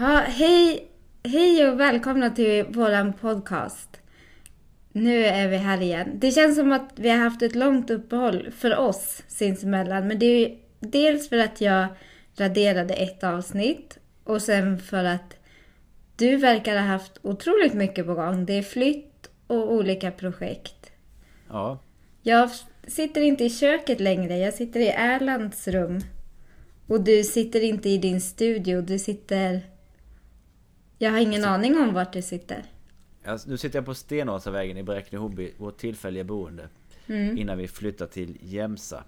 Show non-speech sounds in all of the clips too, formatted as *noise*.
Ha, hej, hej och välkomna till våran podcast. Nu är vi här igen. Det känns som att vi har haft ett långt uppehåll för oss sinsemellan. Men det är ju dels för att jag raderade ett avsnitt och sen för att du verkar ha haft otroligt mycket på gång. Det är flytt och olika projekt. Ja, Jag sitter inte i köket längre. Jag sitter i Erlands rum. Och du sitter inte i din studio. Du sitter... Jag har ingen aning om vart du sitter. alltså, nu sitter jag på Stenåsavägen i Bräkne-Hoby, vårt tillfälliga boende. Innan vi flyttar till Jämsa.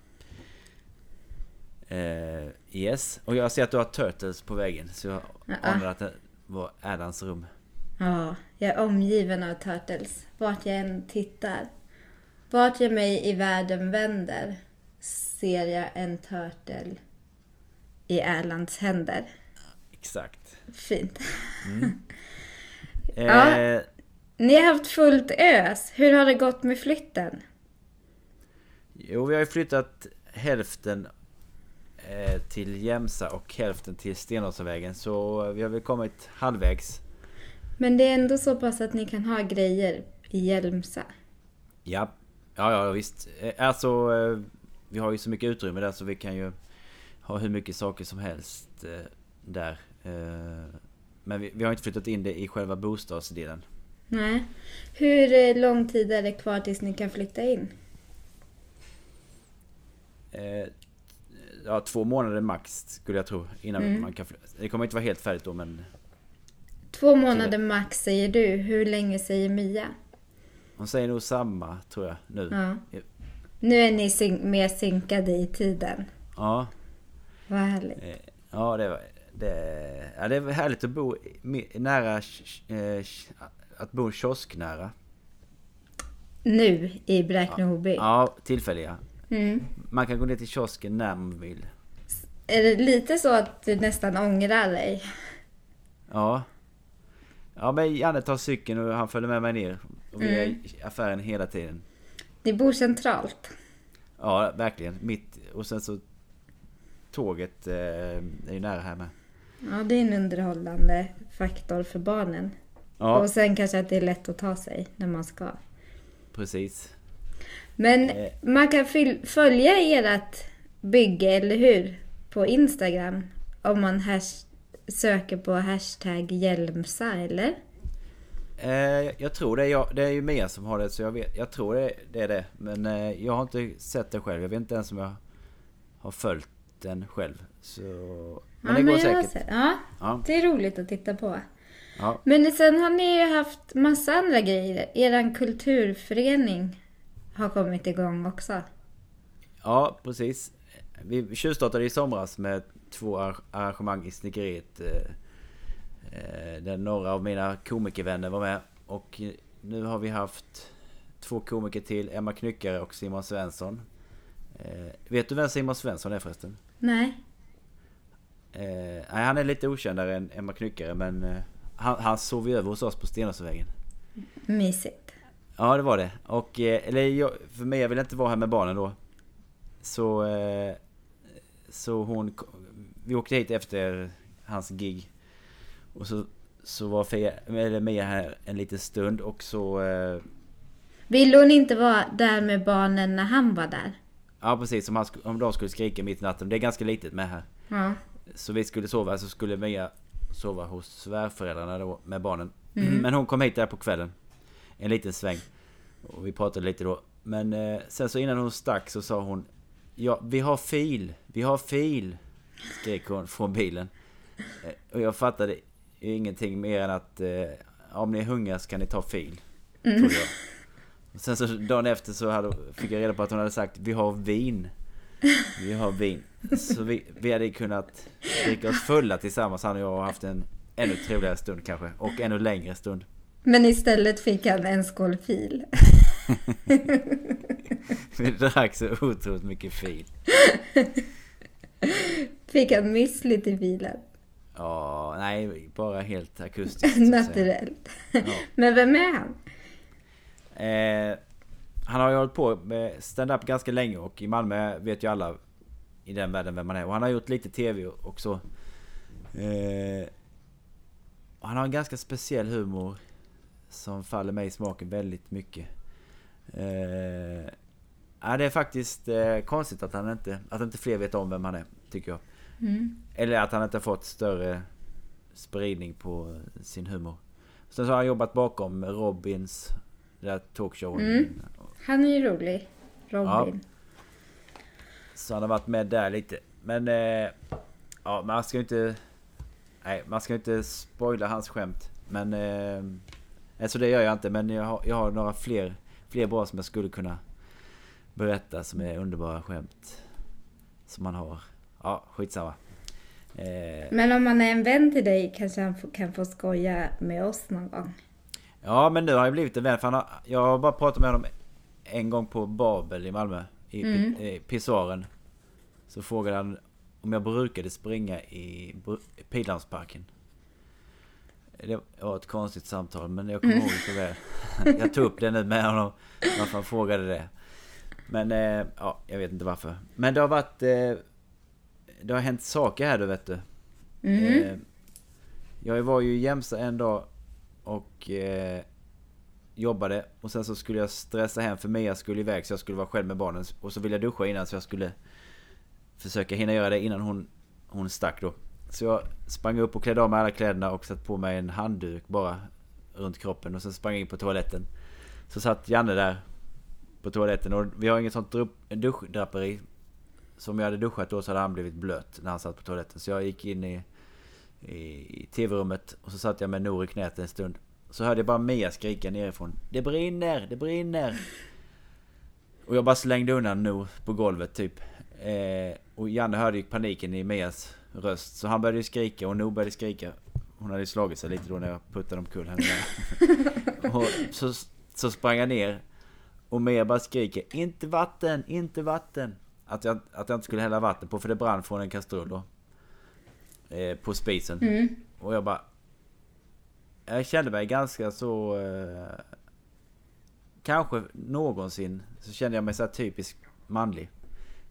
Eh, yes, och jag ser att du har Turtles på väggen. Så jag anar att det var Adams rum. Ja, jag är omgiven av turtles. Vart jag än tittar. Vart jag mig i världen vänder ser jag en turtle i Erlands händer. Exakt. Fint. *laughs* Eh, Ja. Ni har haft fullt ös. Hur har det gått med flytten? Jo, vi har ju flyttat hälften eh, till Jämsa och hälften till Stenåsavägen. Så vi har väl kommit halvvägs. Men det är ändå så pass att ni kan ha grejer i Hjälmsa. Ja, ja, ja visst. Eh, Alltså, eh, vi har ju så mycket utrymme där så vi kan ju ha hur mycket saker som helst eh, där. Eh, Men vi, vi har inte flyttat in det i själva bostadsdelen. Nej. Hur eh, lång tid är det kvar tills ni kan flytta in? Eh, Ja, två månader max skulle jag tro innan Mm. man kan flytta. Det kommer inte vara helt färdigt då men Två månader max säger du. Hur länge säger Mia? hon säger nog samma tror jag nu. Ja. Nu är ni syn- mer synkade i tiden. Ja, Vad härligt. eh, ja det, var- det, ja, det är härligt att bo nära, eh, att bo kiosknära. Nu i Bräkne-Hoby. Ja, tillfälliga. Mm. Man kan gå ner till kiosken när man vill. Är det lite så att du nästan ångrar dig? Ja. Ja men Janne tar cykeln och han följer med mig ner. Och vi är i affären hela tiden. Ni bor centralt. Ja, verkligen. Mitt. Och sen så... Tåget eh, är ju nära här med. Ja, det är en underhållande faktor för barnen. Ja, Och sen kanske att det är lätt att ta sig när man ska. precis. Men Eh. man kan följa ert bygge, eller hur? På Instagram. Om man söker på hashtag Hjälmsa, eller? Eh, jag tror det jag. Det är ju Mia som har det så jag vet. Jag tror det, det är det. Men eh, jag har inte sett det själv. Jag vet inte ens om jag har följt den själv. Så... Men det går jag har säkert. Ja, Ja. det är roligt att titta på. Ja. Men sen har ni ju haft massa andra grejer. Eran kulturförening har kommit igång också. Ja, precis. Vi tjuvstartade i somras med två ar- arrangemang i snickeriet. eh, eh, Där några av mina komikervänner var med. Och nu har vi haft två komiker till. Emma Knyckare och Simon Svensson. Eh, Vet du vem Simon Svensson är förresten? Nej. Eh, nej, han är lite okändare än Emma Knyckare men eh, han, han sov ju över hos oss på Stenåsvägen. Mysigt. Ja det var det. Och, eh, eller jag, för mig, jag vill inte vara här med barnen då. Så, så hon, vi åkte hit efter hans gig. Och så, så var Fia, eller Mia här en liten stund och så... Ville hon inte vara där med barnen när han var där? ja precis, om, han, om de skulle skrika mitt i natten. Det är ganska litet med här. Ja. Så vi skulle sova, så skulle Mia sova hos svärföräldrarna då med barnen. Men hon kom hit där på kvällen. En liten sväng. Och vi pratade lite då. Men eh, sen så innan hon stack så sa hon Ja, vi har fil. Vi har fil. Skrek hon från bilen. Eh, och jag fattade ingenting mer än att eh, om ni är hungriga så kan ni ta fil. Trodde jag. Och sen så dagen efter så hade, fick jag reda på att hon hade sagt vi har vin. Vi har vin. Så vi, vi hade kunnat dricka oss fulla tillsammans han och jag och haft en ännu trevligare stund kanske. Och ännu längre stund. Men istället fick han en skål fil. *laughs* Vi drack så otroligt mycket fil. Fick han müsli till bilen. Ja, nej, bara helt akustiskt. Naturellt. Ja. Men vem är han? Eh, han har ju hållit på med stand-up ganska länge och i Malmö vet ju alla i den världen vem man är. Och han har gjort lite TV också. Eh, han har en ganska speciell humor som faller mig i smaken väldigt mycket. Eh, ja, det är faktiskt eh, konstigt att han inte, att inte fler vet om vem han är, tycker jag. Mm. Eller att han inte fått större spridning på sin humor. Sen så har han jobbat bakom Robins, där talkshowen. Mm. Han är ju rolig. Robin. Så han har varit med där lite. Men eh, ja, man ska ju inte... Nej, man ska inte spoila hans skämt. Men... Eh, alltså det gör jag inte. Men jag har, jag har några fler, fler bra som jag skulle kunna berätta som är underbara skämt. Som man har. Ja, skitsamma. Eh, Men om man är en vän till dig kanske han kan få skoja med oss någon gång. Ja men nu har jag blivit en vän för han har, Jag har bara pratat med honom en gång på Babel i Malmö. I, Mm. pissoaren. Så frågade han om jag brukade springa i Pildammsparken. Det var ett konstigt samtal men jag kommer ihåg det så väl. *laughs* Jag tog upp det nu med honom. Varför han frågade det. Men eh, ja, jag vet inte varför. Men det har varit... Eh, det har hänt saker här du vet du. Mm. Eh, jag var ju i Jämsa en dag och jobbade och sen så skulle jag stressa hem för Mia skulle iväg så jag skulle vara själv med barnen. Och så ville jag duscha innan så jag skulle försöka hinna göra det innan hon, hon stack då. Så jag sprang upp och klädde av mig alla kläderna och satte på mig en handduk bara runt kroppen och sen sprang jag in på toaletten. Så satt Janne där på toaletten och vi har inget sånt duschdraperi. Så om jag hade duschat då så hade han blivit blöt när han satt på toaletten. Så jag gick in i, i tv-rummet och så satt jag med Nour i knät en stund. Så hörde jag bara Mia skrika nerifrån. Det brinner, det brinner! Och jag bara slängde undan Nor på golvet typ. Eh, och Janne hörde ju paniken i Mias röst. Så han började ju skrika och Nor började skrika. Hon hade ju slagit sig lite då när jag puttade omkull henne. *laughs* och så, så sprang jag ner. Och Mia bara skriker Inte vatten, inte vatten! Att jag, att jag inte skulle hälla vatten på för det brann från en kastrull då. Eh, på spisen. Mm. Och jag bara... Jag kände mig ganska så... Eh, kanske någonsin så kände jag mig så här typiskt manlig.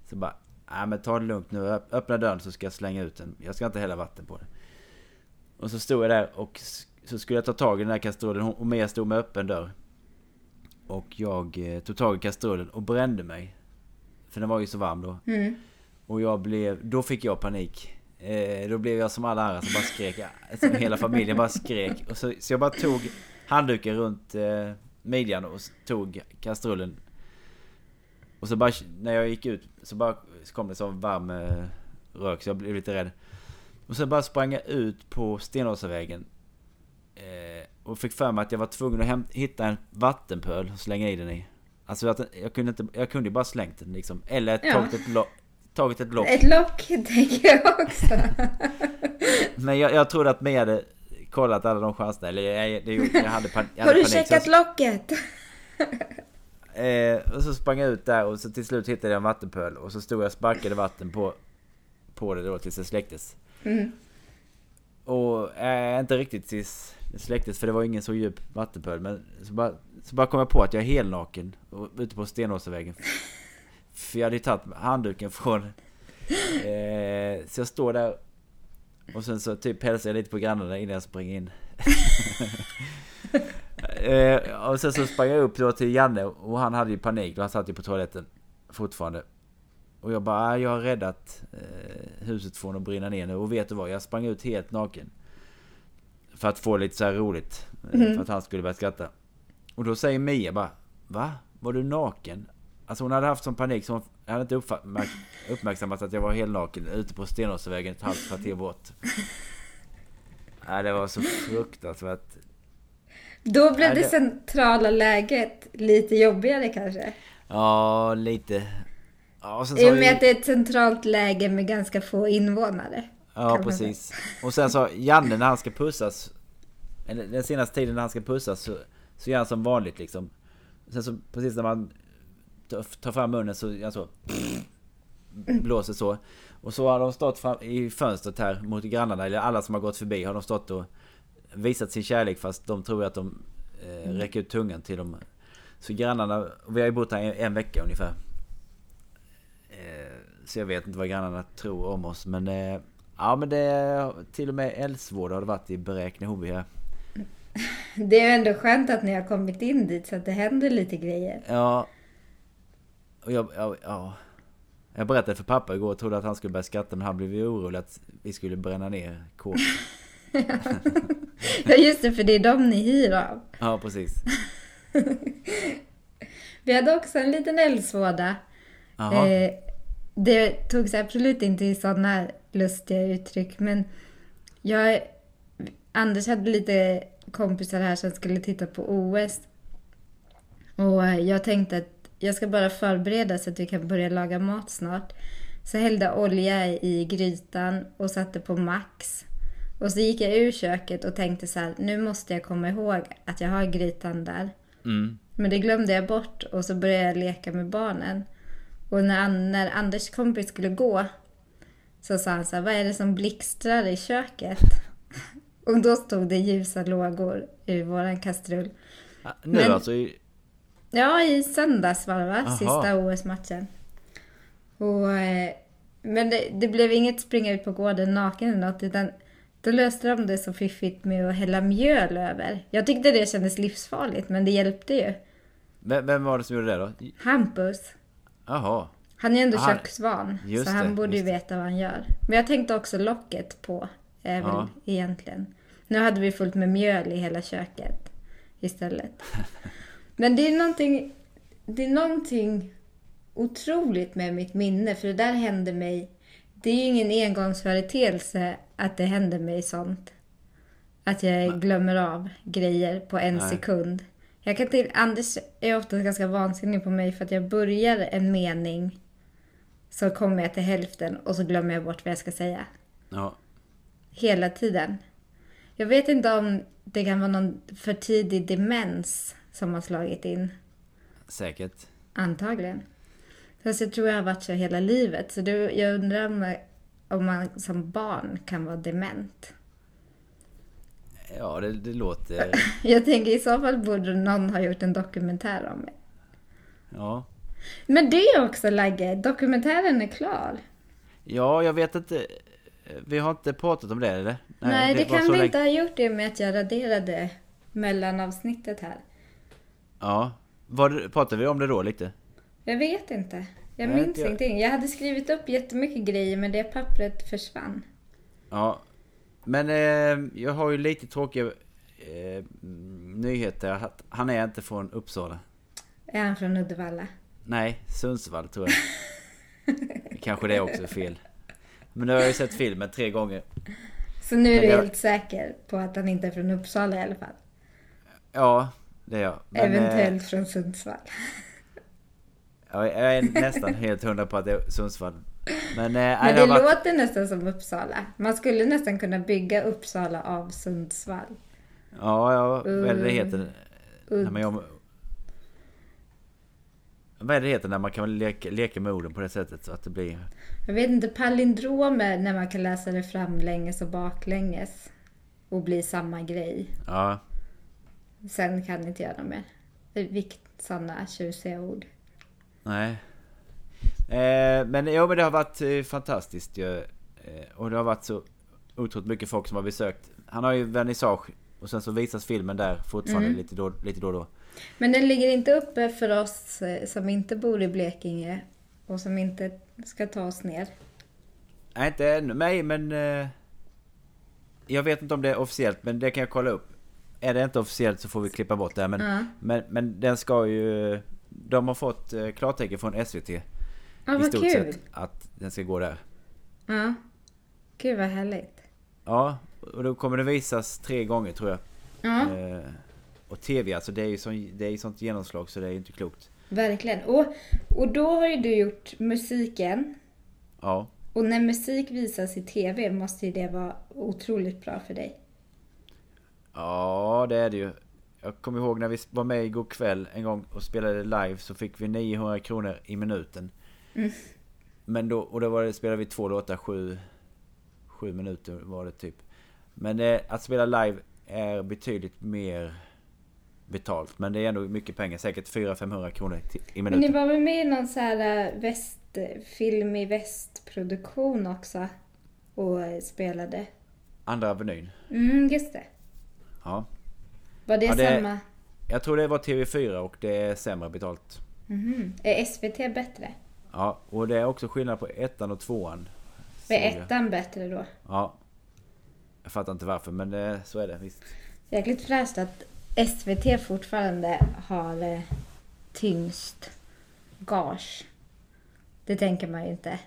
Så bara... Nej men ta det lugnt nu. Öpp- Öppna dörren så ska jag slänga ut den. Jag ska inte hälla vatten på det. Och så stod jag där och så skulle jag ta tag i den här kastrullen. Och Mia stod med öppen dörr. Och jag eh, tog tag i kastrullen och brände mig. För den var ju så varm då. Mm. Och jag blev, då fick jag panik. Eh, då blev jag som alla andra som bara skrek. Som hela familjen bara skrek. Och så, så jag bara tog handduken runt eh, midjan och tog kastrullen. Och så bara när jag gick ut så bara så kom det så varm eh, rök så jag blev lite rädd. Och sen bara sprang jag ut på Stenåsavägen. Eh, och fick för mig att jag var tvungen att häm- hitta en vattenpöl och slänga i den i. Alltså att jag kunde inte, jag kunde bara slängt den liksom. Eller Ja. tagit ett lock. Tagit ett lock. Ett lock tänker jag också. *laughs* Men jag, jag trodde att Mia hade kollat alla de chanserna. Eller jag, det, jag hade, pan, jag Har hade du panik. checkat locket? *laughs* eh, och så sprang jag ut där och så till slut hittade jag en vattenpöl. Och så stod jag och sparkade vatten på, på det då tills det släcktes. Mm. Och eh, inte riktigt tills det släcktes för det var ingen så djup vattenpöl. Men så bara, så bara kom jag på att jag är helnaken och, ute på Stenåsavägen. För jag hade ju tagit handduken från... Eh, så jag står där och sen så typ hälsar jag lite på grannarna innan jag springer in. *laughs* eh, och sen så sprang jag upp då till Janne och han hade ju panik och han satt ju på toaletten fortfarande. Och jag bara, "Ah, jag har räddat eh, huset från att brinna ner nu. Och vet du vad? Jag sprang ut helt naken. För att få lite så här roligt. Mhm. För att han skulle börja skratta. Och då säger Mia bara, va? Var du naken? Alltså hon hade haft sån panik så hon hade inte uppfatt- märk- uppmärksammat att jag var helt naken ute på Stenåsvägen ett halvt kvarter bort. Nej, det var så fruktansvärt. Då blev Ja, det det- centrala läget lite jobbigare kanske. Ja, lite. Ja, och sen så I och med ju- att det är ett centralt läge med ganska få invånare. Ja, precis. Och sen så Janne när han ska pussas. Eller den senaste tiden när han ska pussas så, så gör han som vanligt liksom. Sen så precis när man tar- fram munnen så gör han så. *sniffs* Blåser så. Och så har de stått fram i fönstret här mot grannarna, eller alla som har gått förbi har de stått och visat sin kärlek fast de tror att de eh, räcker ut tungan till dem. Så grannarna, vi har ju bott här en, en vecka ungefär. Eh, så jag vet inte vad grannarna tror om oss men... Eh, Ja men det till och med eldsvård har det varit i Bräkne-Hoby här. *laughs* Det är ändå skönt att ni har kommit in dit så att det händer lite grejer. Ja. Och jag, ja, ja. Jag berättade för pappa igår och trodde att han skulle börja skratta men han blev ju orolig att vi skulle bränna ner kåken. *laughs* Ja just det, för det är dem ni hyr av. Ja precis. *laughs* Vi hade också en liten eldsvåda. Eh, det togs absolut inte i sådana lustiga uttryck, men jag... Anders hade lite kompisar här som skulle titta på OS. Och jag tänkte att jag ska bara förbereda så att vi kan börja laga mat snart. Så hällde olja i grytan och satte på max. Och så gick jag ur köket och tänkte så här, nu måste jag komma ihåg att jag har grytan där. Mm. Men det glömde jag bort och så började jag leka med barnen. Och när, när Anders kompis skulle gå så sa han så här, vad är det som blixtrar i köket? *laughs* Och då stod det ljusa lågor ur våran kastrull. Ja, Nu Men- alltså i... Ja, i söndags var det va? Aha. Sista OS-matchen. Och, eh, men det, det blev inget springa ut på gården naken eller något, utan då löste de det så fiffigt med att hälla mjöl över. Jag tyckte det kändes livsfarligt, men det hjälpte ju. Vem, vem var det som gjorde det då? Hampus. Jaha. Han är ändå Han- köksvan, just så han det, borde ju veta vad han gör. Men jag tänkte också locket på, är väl Ja. egentligen. Nu hade vi fullt med mjöl i hela köket istället. *laughs* Men det är någonting, det är någonting otroligt med mitt minne, för det där hände mig. Det är ju ingen engångsföreteelse att det händer mig sånt. Att jag glömmer av grejer på en Nej. sekund. Jag kan till, Anders är ofta ganska vansinnig på mig för att jag börjar en mening så kommer jag till hälften och så glömmer jag bort vad jag ska säga. Ja. Hela tiden. Jag vet inte om det kan vara någon för tidig demens som har slagit in. Säkert. Antagligen. Fast jag tror jag har varit så hela livet. Så det, jag undrar om, om man som barn kan vara dement. Ja, det, det låter... *laughs* Jag tänker i så fall borde någon ha gjort en dokumentär om det. Ja. Men det är också Lagge, dokumentären är klar. Ja, jag vet inte. Vi har inte pratat om det eller? Nej, det, var kan vi länge- inte ha gjort det med att jag raderade mellanavsnittet här. Ja. Var, pratade vi om det då lite? Jag vet inte. Jag Nej, minns jag- ingenting. Jag hade skrivit upp jättemycket grejer men det pappret försvann. Ja. Men eh, jag har ju lite tråkiga eh, nyheter. Han är inte från Uppsala. Är han från Uddevalla? Nej, Sundsvall tror jag. Kanske det också är fel. Men nu har jag ju sett filmen tre gånger. Så nu är Men du jag- helt säker på att han inte är från Uppsala i alla fall. Ja, det är jag. Men, eh, Eventuellt från Sundsvall. Ja, jag är nästan helt hundra på att det är Sundsvall. Men, eh, nej, Men det varit... låter nästan som Uppsala. Man skulle nästan kunna bygga Uppsala av Sundsvall. Ja, ja, vad är det Uh, heter? När man gör... Vad är det heter när man kan leka, leka med orden på det sättet så att det blir... Jag vet inte, palindromer när man kan läsa det framlänges och baklänges. Och bli samma grej. Ja, Sen kan inte jag något mer. Vilket sådana tjusiga ord. nej. Eh, men jo, men det har varit eh, fantastiskt ju. Eh, och det har varit så otroligt mycket folk som har besökt. Han har ju vernissage och sen så visas filmen där fortfarande Mm. lite, då, lite då och då. Men den ligger inte uppe för oss eh, som inte bor i Blekinge och som inte ska ta oss ner. Nej, inte ännu. Nej, men... Eh, jag vet inte om det är officiellt, men det kan jag kolla upp. Är det inte officiellt så får vi klippa bort det. Men, Ja. men, men den ska ju... De har fått eh, klartecken från SVT. Ja, I stort kul. sett. Att den ska gå där. Ja. Gud vad härligt. Ja, och då kommer det visas tre gånger tror jag. Ja, Eh, och TV alltså, det är ju sån, det är sånt genomslag så det är ju inte klokt. verkligen. Och, och då har ju du gjort musiken. Ja. Och när musik visas i TV måste ju det vara otroligt bra för dig. Ja, det är det ju. Jag kommer ihåg när vi var med igår kväll en gång och spelade live så fick vi 900 kronor i minuten. Mm. Men då, och då var det, spelade vi två låtar, sju, sju minuter var det typ. Men eh, att spela live är betydligt mer betalt. Men det är ändå mycket pengar, säkert 400-500 kronor i Men ni minuten. var väl med i någon så här äh, väst, film i västproduktion också? och eh, spelade. Andra Avenyn. Mm, just det. Ja. Var det, Ja, det- samma? Jag tror det var TV4 och det är sämre betalt. Mhm. Är SVT bättre? Ja, och det är också skillnad på ettan och tvåan. Är ettan bättre då? Ja. Jag fattar inte varför men eh, så är det visst. Jäkligt fräscht att SVT fortfarande har eh, tyngst gage. Det tänker man ju inte.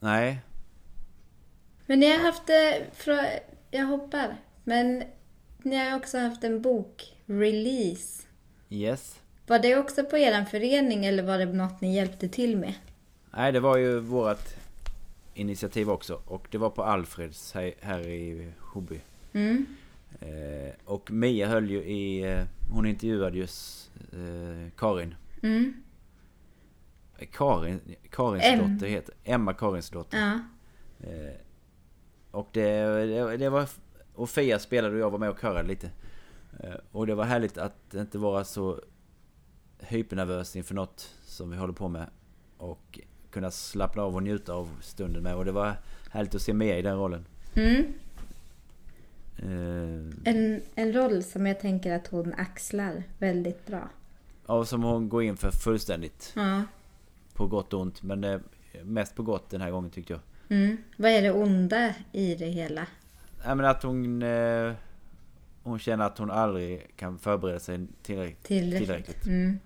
Nej. Men ni har haft det, från, jag hoppar, men ni har också haft en bok-release. Yes. Var det också på er förening eller var det något ni hjälpte till med? Nej, det var ju vårt initiativ också. Och det var på Alfreds här, i Hobby. Mm. Eh, och Mia höll ju i... Eh, hon intervjuade ju eh, Karin. Mm. Karin Karins Em. dotter heter Emma Karins dotter. Ja. Eh, och det, det, det var... Och Fia spelade och jag var med och körade lite. Eh, och det var härligt att inte vara så hypernervös inför något som vi håller på med. Och kunna slappna av och njuta av stunden med. Och det var härligt att se Mia i den rollen. Mm. Eh, En, en roll som jag tänker att hon axlar väldigt bra. ja, som hon går in för fullständigt. Ja. På gott och ont. Men eh, mest på gott den här gången tyckte jag. Mm. Vad är det onda i det hela? Nej men att hon... Eh, hon känner att hon aldrig kan förbereda sig tillräckligt. Tillräckligt. Tillräckligt. Mm.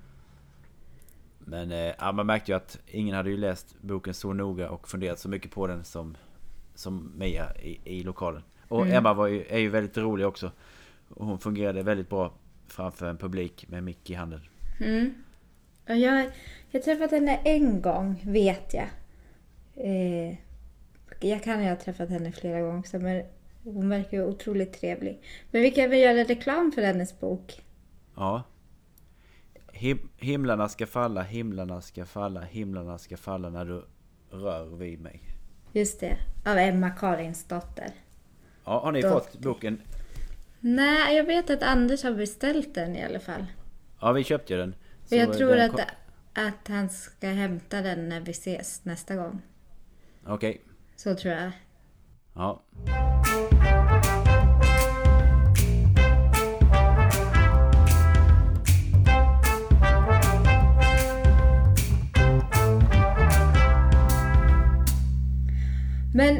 Men eh, man märkte ju att ingen hade ju läst boken så noga och funderat så mycket på den som, som Mia i, i lokalen. Och Mm. Emma var ju, är ju väldigt rolig också. Och hon fungerade väldigt bra framför en publik med mick i handen. Mm. Ja, jag jag träffat henne en gång, vet jag. Eh, jag kan ju ha träffat henne flera gånger också, men hon verkar ju otroligt trevlig. Men vi kan väl göra reklam för hennes bok? Ja. Him, himlarna ska falla, himlarna ska falla, himlarna ska falla när du rör vid mig. Just det, av Emma Karins dotter. Ja, har ni Då- fått boken? Nej, jag vet att Anders har beställt den i alla fall. Ja, vi köpte ju den. Så jag tror den att, kom- att han ska hämta den när vi ses nästa gång. Okej. Så tror jag. Ja. Men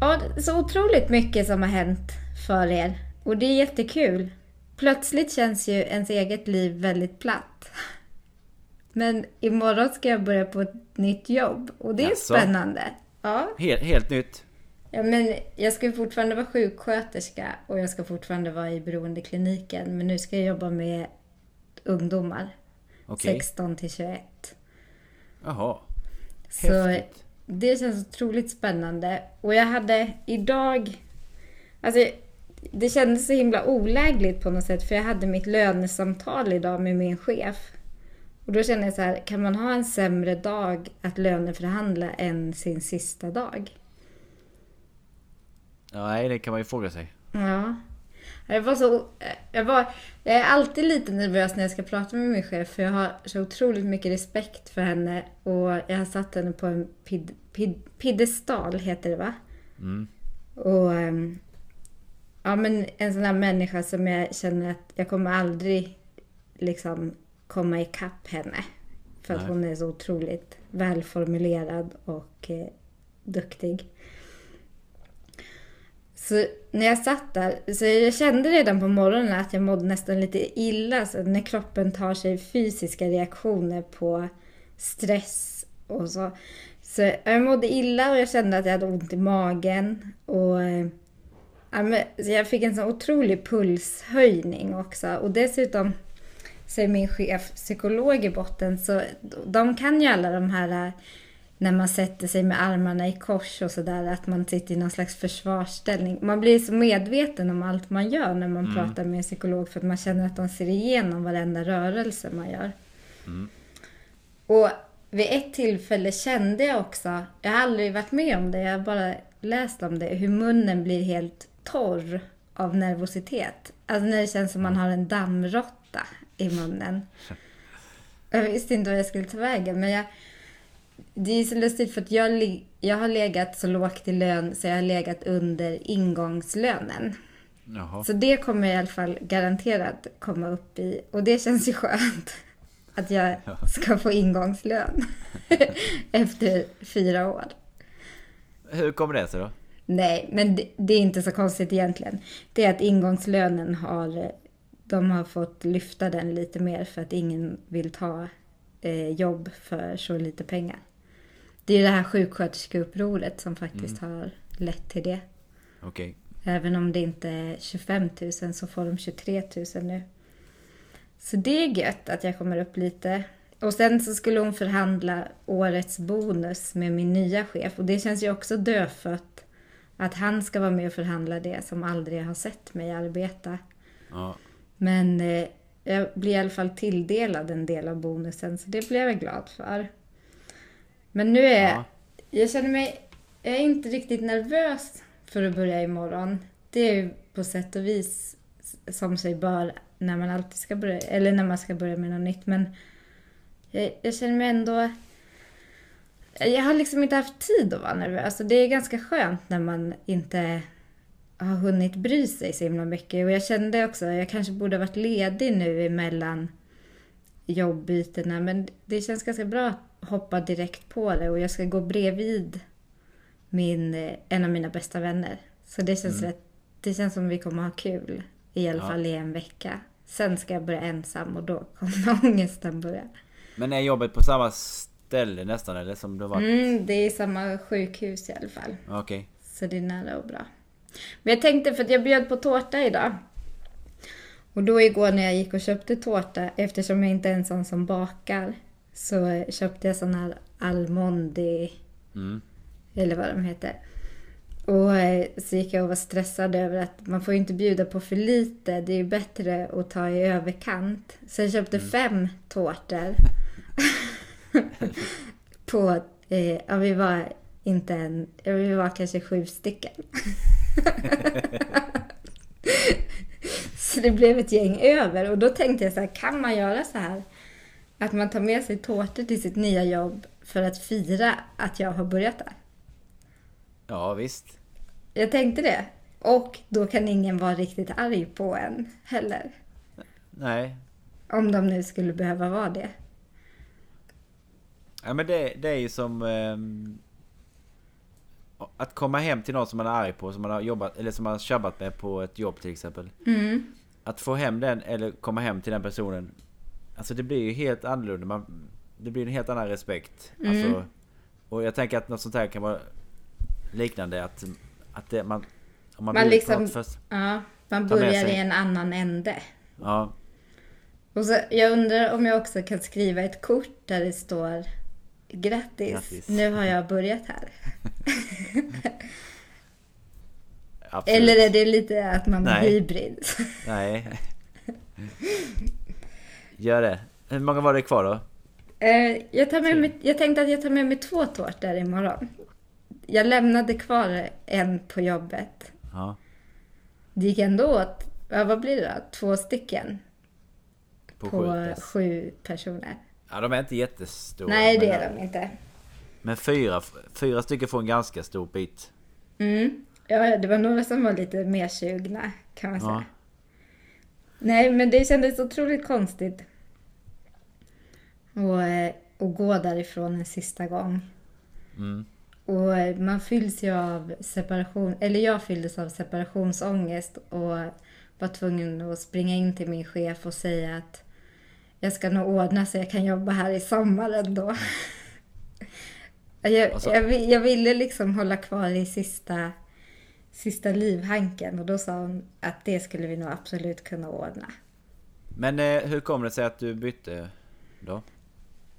ja, så otroligt mycket som har hänt för er. Och det är jättekul. Plötsligt känns ju ens eget liv väldigt platt. Men imorgon ska jag börja på ett nytt jobb och det är Jaså? spännande. Ja. Helt, helt nytt. ja, men jag ska fortfarande vara sjuksköterska och jag ska fortfarande vara i beroendekliniken. Men nu ska jag jobba med ungdomar. Okej. 16 till 21. Jaha. Så Häftigt. Det känns otroligt spännande. Och jag hade idag... Alltså, det kändes så himla olägligt på något sätt för jag hade mitt lönesamtal idag med min chef. Och då kände jag så här, kan man ha en sämre dag att löneförhandla än sin sista dag? Nej, det kan man ju fråga sig. Ja. Jag var så... Jag, var, jag är alltid lite nervös när jag ska prata med min chef för jag har så otroligt mycket respekt för henne och jag har satt henne på en pid, pid, piedestal, heter det va? Mm. Och... ehm, Ja men en sån här människa som jag känner att jag kommer aldrig liksom komma ikapp henne. För att Nej. hon är så otroligt välformulerad och eh, duktig. Så när jag satt där, så jag kände redan på morgonen att jag mådde nästan lite illa. Så när kroppen tar sig fysiska reaktioner på stress och så. Så jag mådde illa och jag kände att jag hade ont i magen. Och ja, men, så jag fick en sån otrolig pulshöjning också. Och dessutom så är min chef psykolog i botten så de kan ju alla de här när man sätter sig med armarna i kors och sådär, att man sitter i någon slags försvarsställning. Man blir så medveten om allt man gör när man pratar med en psykolog för att man känner att de ser igenom varenda rörelse man gör. Och vid ett tillfälle kände jag också, jag har aldrig varit med om det, jag har bara läst om det, hur munnen blir helt torr av nervositet. Alltså när det känns som man har en dammråtta i munnen. *laughs* Jag visste inte vad jag skulle ta vägen, men jag, det är så lustigt för att jag, jag har legat så lågt i lön så jag har legat under ingångslönen. Jaha. Så det kommer jag i alla fall garanterat komma upp i. Och det känns ju skönt. Att jag ska få ingångslön. *laughs* Efter fyra år. Hur kommer det sig då? Nej, men det, det är inte så konstigt egentligen. Det är att ingångslönen har... De har fått lyfta den lite mer för att ingen vill ta eh, jobb för så lite pengar. Det är det här sjuksköterskeupproret som faktiskt har lett till det. Okej. Även om det inte är 25 000 så får de 23 000 nu. Så det är gött att jag kommer upp lite. Och sen så skulle hon förhandla årets bonus med min nya chef. Och det känns ju också dödfött att han ska vara med och förhandla det som aldrig har sett mig arbeta. Ja. Men eh, jag blir i alla fall tilldelad en del av bonusen så det blev jag glad för. Men nu är Ja. jag känner mig, jag är inte riktigt nervös för att börja imorgon. Det är ju på sätt och vis som sig bör när man alltid ska börja, eller när man ska börja med något nytt. Men jag, jag känner mig ändå... Jag har liksom inte haft tid att vara nervös och det är ganska skönt när man inte har hunnit bry sig så himla mycket. Och jag kände också, jag kanske borde ha varit ledig nu emellan jobbbytena. Men det känns ganska bra att hoppa direkt på det och jag ska gå bredvid min, eh, en av mina bästa vänner. Så det känns, rätt, det känns som vi kommer ha kul. I alla Ja. fall i en vecka. Sen ska jag börja ensam och då kommer *laughs* ångesten börja. Men är jobbet på samma ställe nästan eller som det var? Mm, det är samma sjukhus i alla fall. Okej. Så det är nära och bra. Men jag tänkte, för att jag bjöd på tårta idag. Och då igår när jag gick och köpte tårta, eftersom jag inte är en sån som bakar, så köpte jag sån här almondi, Mm. eller vad de heter. Och eh, så gick jag och var stressad över att man får ju inte bjuda på för lite, det är ju bättre att ta i överkant. Så jag köpte fem tårtor. *laughs* på, eh, ja vi var inte en, ja, vi var kanske sju stycken. *laughs* så det blev ett gäng över och då tänkte jag så här, kan man göra så här? Att man tar med sig tårtor till sitt nya jobb för att fira att jag har börjat där. Ja visst. Jag tänkte det. Och då kan ingen vara riktigt arg på en heller. Nej. Om de nu skulle behöva vara det. Ja men det, det är ju som... att komma hem till någon som man är arg på, som man har jobbat, eller som man har tjabbat med på ett jobb till exempel. Mm. Att få hem den, eller komma hem till den personen. Alltså det blir ju helt annorlunda. Man, det blir en helt annan respekt. Mm. Alltså, och jag tänker att något sånt här kan vara liknande. Att, att det, man... Om man, Man liksom- först, Ja, man börjar i en annan ände. Ja, Och så, jag undrar om jag också kan skriva ett kort där det står Grattis, Grattis. nu har jag börjat här. *laughs* Eller är det lite att man är hybrid? Nej. Gör det. Hur många var det kvar då? Eh, jag, tar med mig, jag tänkte att jag tar med mig två tårtor imorgon. Jag lämnade kvar en på jobbet. Ja. Det gick ändå åt, vad blir det då? Två stycken På, på sju sju personer. Ja, de är inte jättestora. Nej, det är de inte. Men fyra, fyra stycken får en ganska stor bit. Mm. Ja, det var några som var lite mer sugna kan man säga. Ja. Nej, men det kändes otroligt konstigt. Och, eh, och gå därifrån en sista gång. Mm. Och eh, man fylls ju av separation, eller jag fylldes av separationsångest och var tvungen att springa in till min chef och säga att jag ska nog ordna så jag kan jobba här i sommar ändå. *laughs* Jag, Och så- jag, jag ville liksom hålla kvar i sista, sista livhanken och då sa hon att det skulle vi nog absolut kunna ordna. Men eh, hur kommer det sig att du bytte då?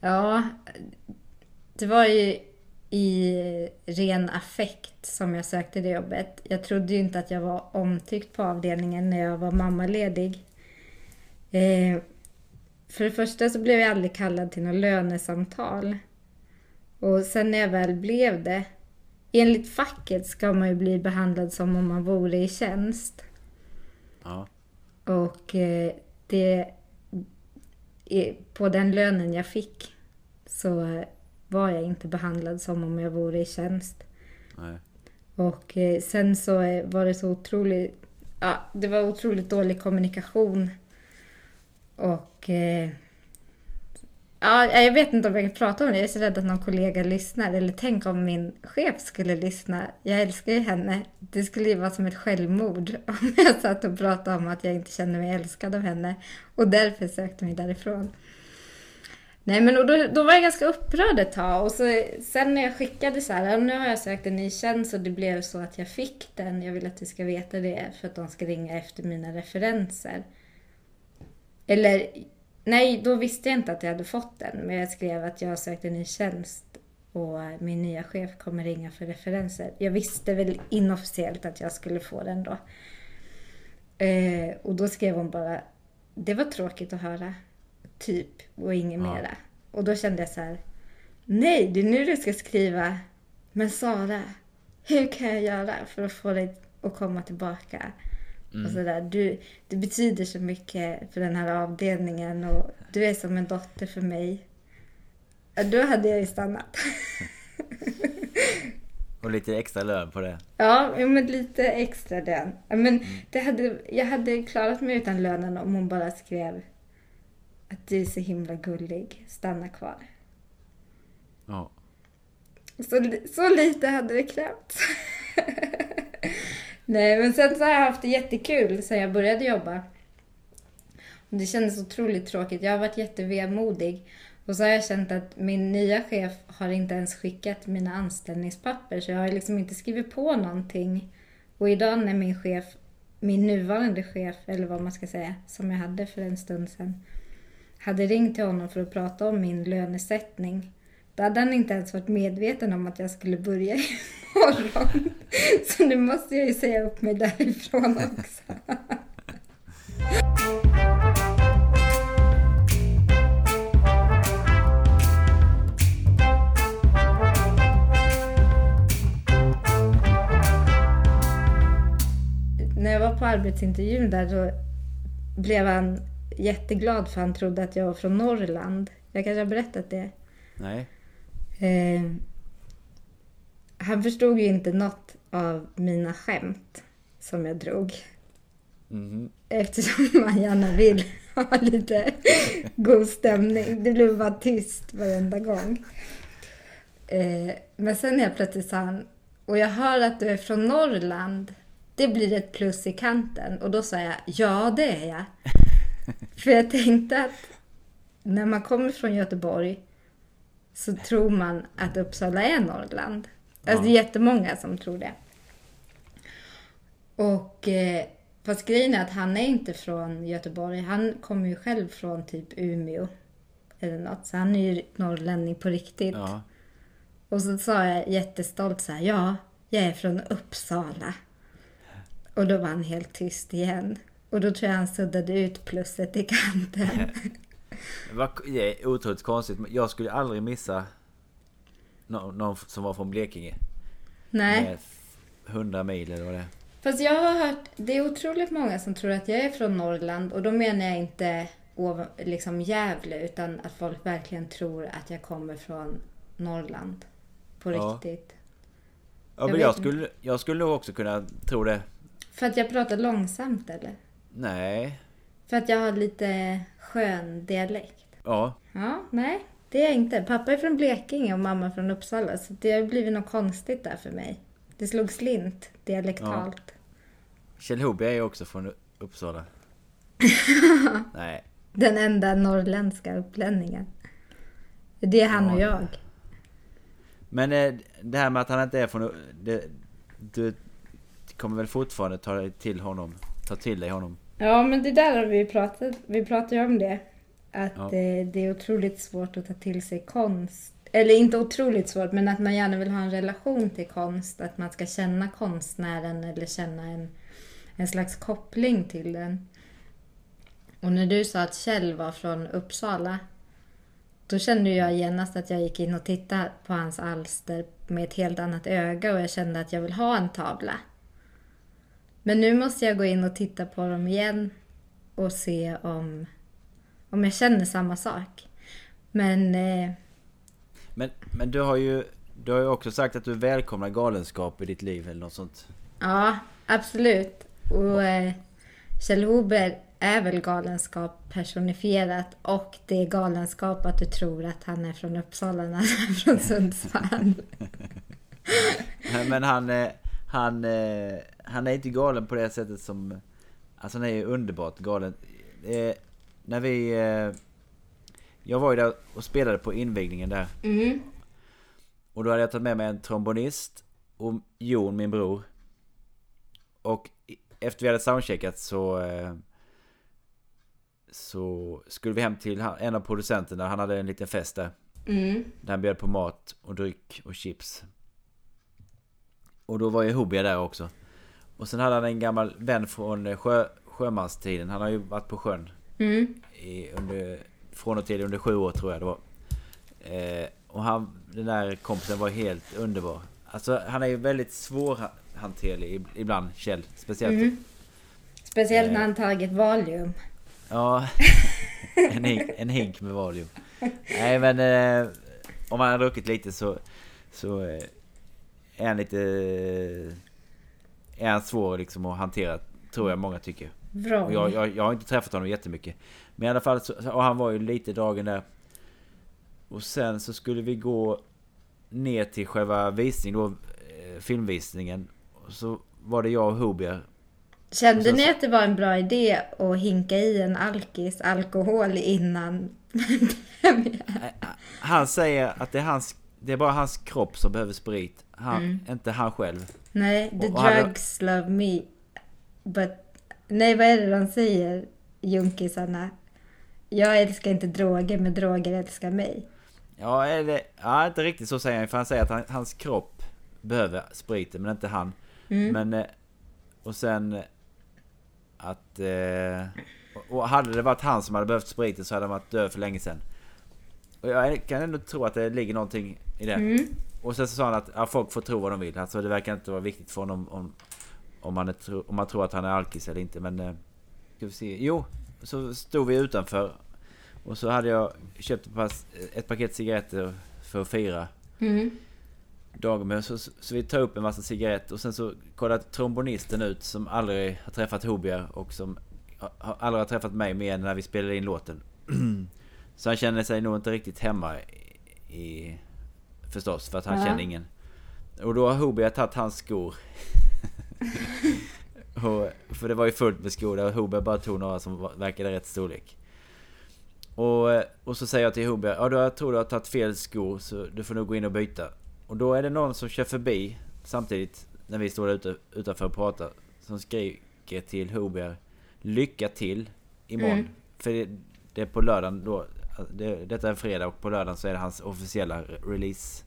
Ja, det var ju i ren affekt som jag sökte det jobbet. Jag trodde ju inte att jag var omtyckt på avdelningen när jag var mammaledig. Eh, för det första så blev jag aldrig kallad till något lönesamtal. Och sen när jag väl blev det, enligt facket ska man ju bli behandlad som om man vore i tjänst. Ja. Och eh, det, på den lönen jag fick så var jag inte behandlad som om jag vore i tjänst. Nej. Och eh, sen så eh, var det så otroligt, ja, det var otroligt dålig kommunikation. Och ja, jag vet inte om jag kan prata om det. Jag är så rädd att någon kollega lyssnar. Eller tänk om min chef skulle lyssna. Jag älskar ju henne. Det skulle ju vara som ett självmord *laughs* om jag satt och pratade om att jag inte kände mig älskad av henne. Och därför sökte mig därifrån. Nej men och då, då var jag ganska upprörd ett tag och så, sen när jag skickade så här, nu har jag sökt en ny tjänst och det blev så att jag fick den. Jag vill att du ska veta det för att de ska ringa efter mina referenser. Eller, nej då visste jag inte att jag hade fått den men jag skrev att jag har sökt en ny tjänst och min nya chef kommer ringa för referenser. Jag visste väl inofficiellt att jag skulle få den då. Eh, och då skrev hon bara, det var tråkigt att höra. Typ, och inget Ja. mera. Och då kände jag så här, nej, det är nu du ska skriva, men Sara, hur kan jag göra för att få dig att komma tillbaka? Och så där. Du, du betyder så mycket för den här avdelningen och du är som en dotter för mig. Ja, Då hade jag ju stannat. *laughs* Och lite extra lön på det. Ja, men lite extra lön. Men det hade, jag hade klarat mig utan lönen om hon bara skrev att du är så himla gullig, stanna kvar. Ja. Så, så lite hade det krävts. *laughs* Nej, men sen så har jag haft det jättekul sen jag började jobba. Och Det kändes otroligt tråkigt. Jag har varit jättevemodig. Och så har jag känt att min nya chef har inte ens skickat mina anställningspapper. Så jag har liksom inte skrivit på någonting. Och idag när min chef, min nuvarande chef, eller vad man ska säga, som jag hade för en stund sedan, hade ringt till honom för att prata om min lönesättning. Då hade han inte ens varit medveten om att jag skulle börja *laughs* imorgon. Så nu måste jag ju säga upp mig därifrån också. När jag var på arbetsintervjun där då blev han jätteglad för han trodde att jag var från Norrland. Jag kanske har berättat det. Nej. Eh, han förstod ju inte något av mina skämt som jag drog. Mhm. Eftersom *laughs* man gärna vill ha lite god stämning. Det blev bara tyst varenda gång. Eh, men sen helt plötsligt sa han, och jag hör att du är från Norrland. Det blir ett plus i kanten. Och då sa jag, ja det är jag. *laughs* För jag tänkte att när man kommer från Göteborg så tror man att Uppsala är Norrland. Alltså det är jättemånga som tror det. Och eh, fast grejen är att han är inte från Göteborg. Han kommer ju själv från typ Umeå. Eller något. Så han är ju norrlänning på riktigt. Ja. Och så sa jag jättestolt så här, ja, jag är från Uppsala. Och då var han helt tyst igen. Och då tror jag han suddade ut plusset i kanten. *laughs* Det är otroligt konstigt. men Jag skulle aldrig missa någon, någon som var från Blekinge. Nej. Med 100 mil eller vad det är. Fast jag har hört, det är otroligt många som tror att jag är från Norrland och då menar jag inte liksom Gävle utan att folk verkligen tror att jag kommer från Norrland. På Ja. riktigt. Ja, men vet jag skulle, jag skulle nog också kunna tro det. För att jag pratar långsamt eller? Nej. För att jag har lite skön dialekt. Ja. Ja, nej. Det är jag inte. Pappa är från Blekinge och mamma från Uppsala så det har blivit något konstigt där för mig. Det slog slint dialektalt. Kjell Hoby är ju också från Uppsala. *laughs* Nej. Den enda norrländska upplänningen. Det är han och Ja. jag. Men eh, det här med att han inte är från... Det, du kommer väl fortfarande ta till honom? Ta till dig honom? Ja, men det där har vi pratat Vi pratade ju om det. Att Ja. eh, det är otroligt svårt att ta till sig konst. Eller inte otroligt svårt, men att man gärna vill ha en relation till konst. Att man ska känna konstnären eller känna en, en slags koppling till den. Och när du sa att Kjell var från Uppsala. Då kände jag genast att jag gick in och tittade på hans alster med ett helt annat öga och jag kände att jag vill ha en tavla. Men nu måste jag gå in och titta på dem igen och se om, om jag känner samma sak. Men eh, Men, men du har ju du har ju också sagt att du välkomnar galenskap i ditt liv eller något sånt. Ja, absolut. Och eh, Kjell Hober är väl galenskap personifierat och det är galenskap att du tror att han är från Uppsala när han är från *laughs* Sundsvall. Men han, han, han är inte galen på det sättet som... Alltså han är ju underbart galen. Eh, när vi... Jag var ju där och spelade på invigningen där. Mm. Och då hade jag tagit med mig en trombonist och Jon, min bror. Och efter vi hade soundcheckat så... Så skulle vi hem till en av producenterna, han hade en liten fest där. Mm. Där han bjöd på mat och dryck och chips. Och då var ju Hobia där också. Och sen hade han en gammal vän från sjö, sjömanstiden. Han har ju varit på sjön. Mm. I, under, från och till under sju år tror jag det var. Eh, och han, den där kompisen var helt underbar. Alltså han är ju väldigt svårhanterlig ibland, Kjell. Speciellt. Mm. Speciellt när han tagit Valium. Ja, *laughs* en hink, en hink med Valium. Nej men eh, om han har druckit lite så, så eh, är han lite... Är han svår liksom att hantera, tror jag många tycker. Bra. Jag, jag, jag har inte träffat honom jättemycket. Men i alla fall, så, och han var ju lite dragen där. Och sen så skulle vi gå ner till själva visningen då, eh, filmvisningen. Och så var det jag och Hobier. Kände så, ni att det var en bra idé att hinka i en alkis alkohol innan *laughs* Han säger att det är, hans, det är bara hans kropp som behöver sprit. Han, mm. Inte han själv. Nej, the och, drugs hade... love me. But... Nej, vad är det de säger, junkisarna? Jag älskar inte droger, men droger älskar mig. Ja, eller, ja inte riktigt så säger han. För han säger att han, hans kropp behöver spriten, men inte han. Mm. Men... Eh, och sen... Att... Eh, och hade det varit han som hade behövt spriten så hade han varit död för länge sedan. Och jag kan ändå tro att det ligger någonting i det. Mm. Och sen så sa han att ja, folk får tro vad de vill. Alltså det verkar inte vara viktigt för honom om, om, man, är, om man tror att han är alkis eller inte. Men... Eh, ska vi se. Jo, så stod vi utanför. Och så hade jag köpt ett, pass, ett paket cigaretter för att fira. Mm. Dagen med. Så, så vi tar upp en massa cigaretter och sen så kollar trombonisten ut som aldrig har träffat Hobier och som aldrig har träffat mig mer än när vi spelade in låten. *clears throat* så han känner sig nog inte riktigt hemma i... Förstås, för att han ja. känner ingen. Och då har Hobier tagit hans skor. *laughs* och, för det var ju fullt med skor där Hobier bara tog några som verkade rätt storlek. Och, och så säger jag till Hobier, ja jag tror du har tagit fel skor så du får nog gå in och byta. Och då är det någon som kör förbi samtidigt när vi står ute, utanför och pratar. Som skriker till Hobier Lycka till imorgon. Mm. För det, det, är på lördagen då. Det, detta är fredag och på lördagen så är det hans officiella release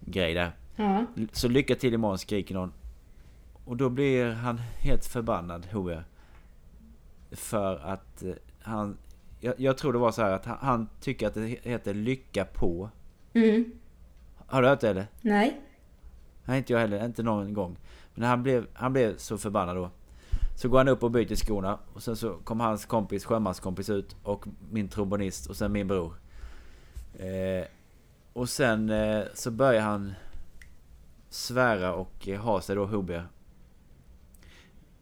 grej där. Ja. Så lycka till imorgon skriker någon. Och då blir han helt förbannad, Hobier. För att eh, han... Jag, jag, tror det var så här att han, han tycker att det heter lycka på. Mm. Har du hört det eller? Nej. Nej, inte jag heller. Inte någon gång. Men han blev, han blev så förbannad då. Så går han upp och byter skorna. Och sen så kom hans kompis, sjömanskompis ut. Och min trombonist och sen min bror. Eh, och sen eh, så börjar han svära och eh, ha sig då Hobier.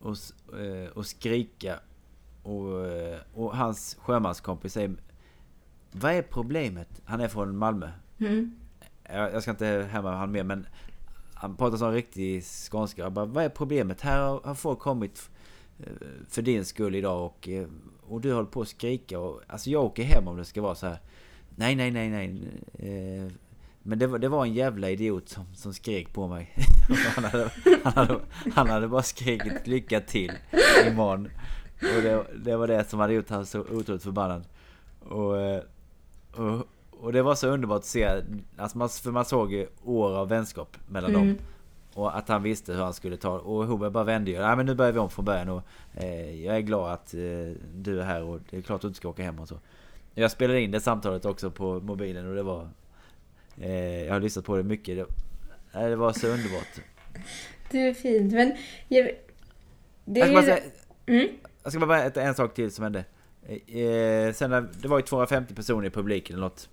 Och, eh, och skrika. Och, eh, och hans sjömanskompis säger Vad är problemet? Han är från Malmö. Mm jag ska inte hämma han mer men han pratar som riktig skånska. Jag bara, vad är problemet? Här har, folk kommit Eh, för din skull idag och, eh, och du håller på att skrika. Och, alltså jag åker hem om det ska vara så här. Nej, nej, nej, nej. Eh, men det var, det var en jävla idiot som, som skrek på mig. *laughs* han, hade, han, hade, han hade bara skrikit lycka till imorgon. Och det, det var det som hade gjort honom så otroligt förbannad. Och, eh, och, och det var så underbart att se, alltså man, för man såg ju år av vänskap mellan mm. dem. Och att han visste hur han skulle ta Och Hoberg bara vände ju. Nej men nu börjar vi om från början och eh, jag är glad att eh, du är här och det är klart att du inte ska åka hem och så. Jag spelade in det samtalet också på mobilen och det var... Eh, jag har lyssnat på det mycket. Det, det var så underbart. Det är fint men... Jag, det jag, ska bara säga, mm? jag ska bara berätta en sak till som hände. Eh, sen, det var ju 250 personer i publiken eller något.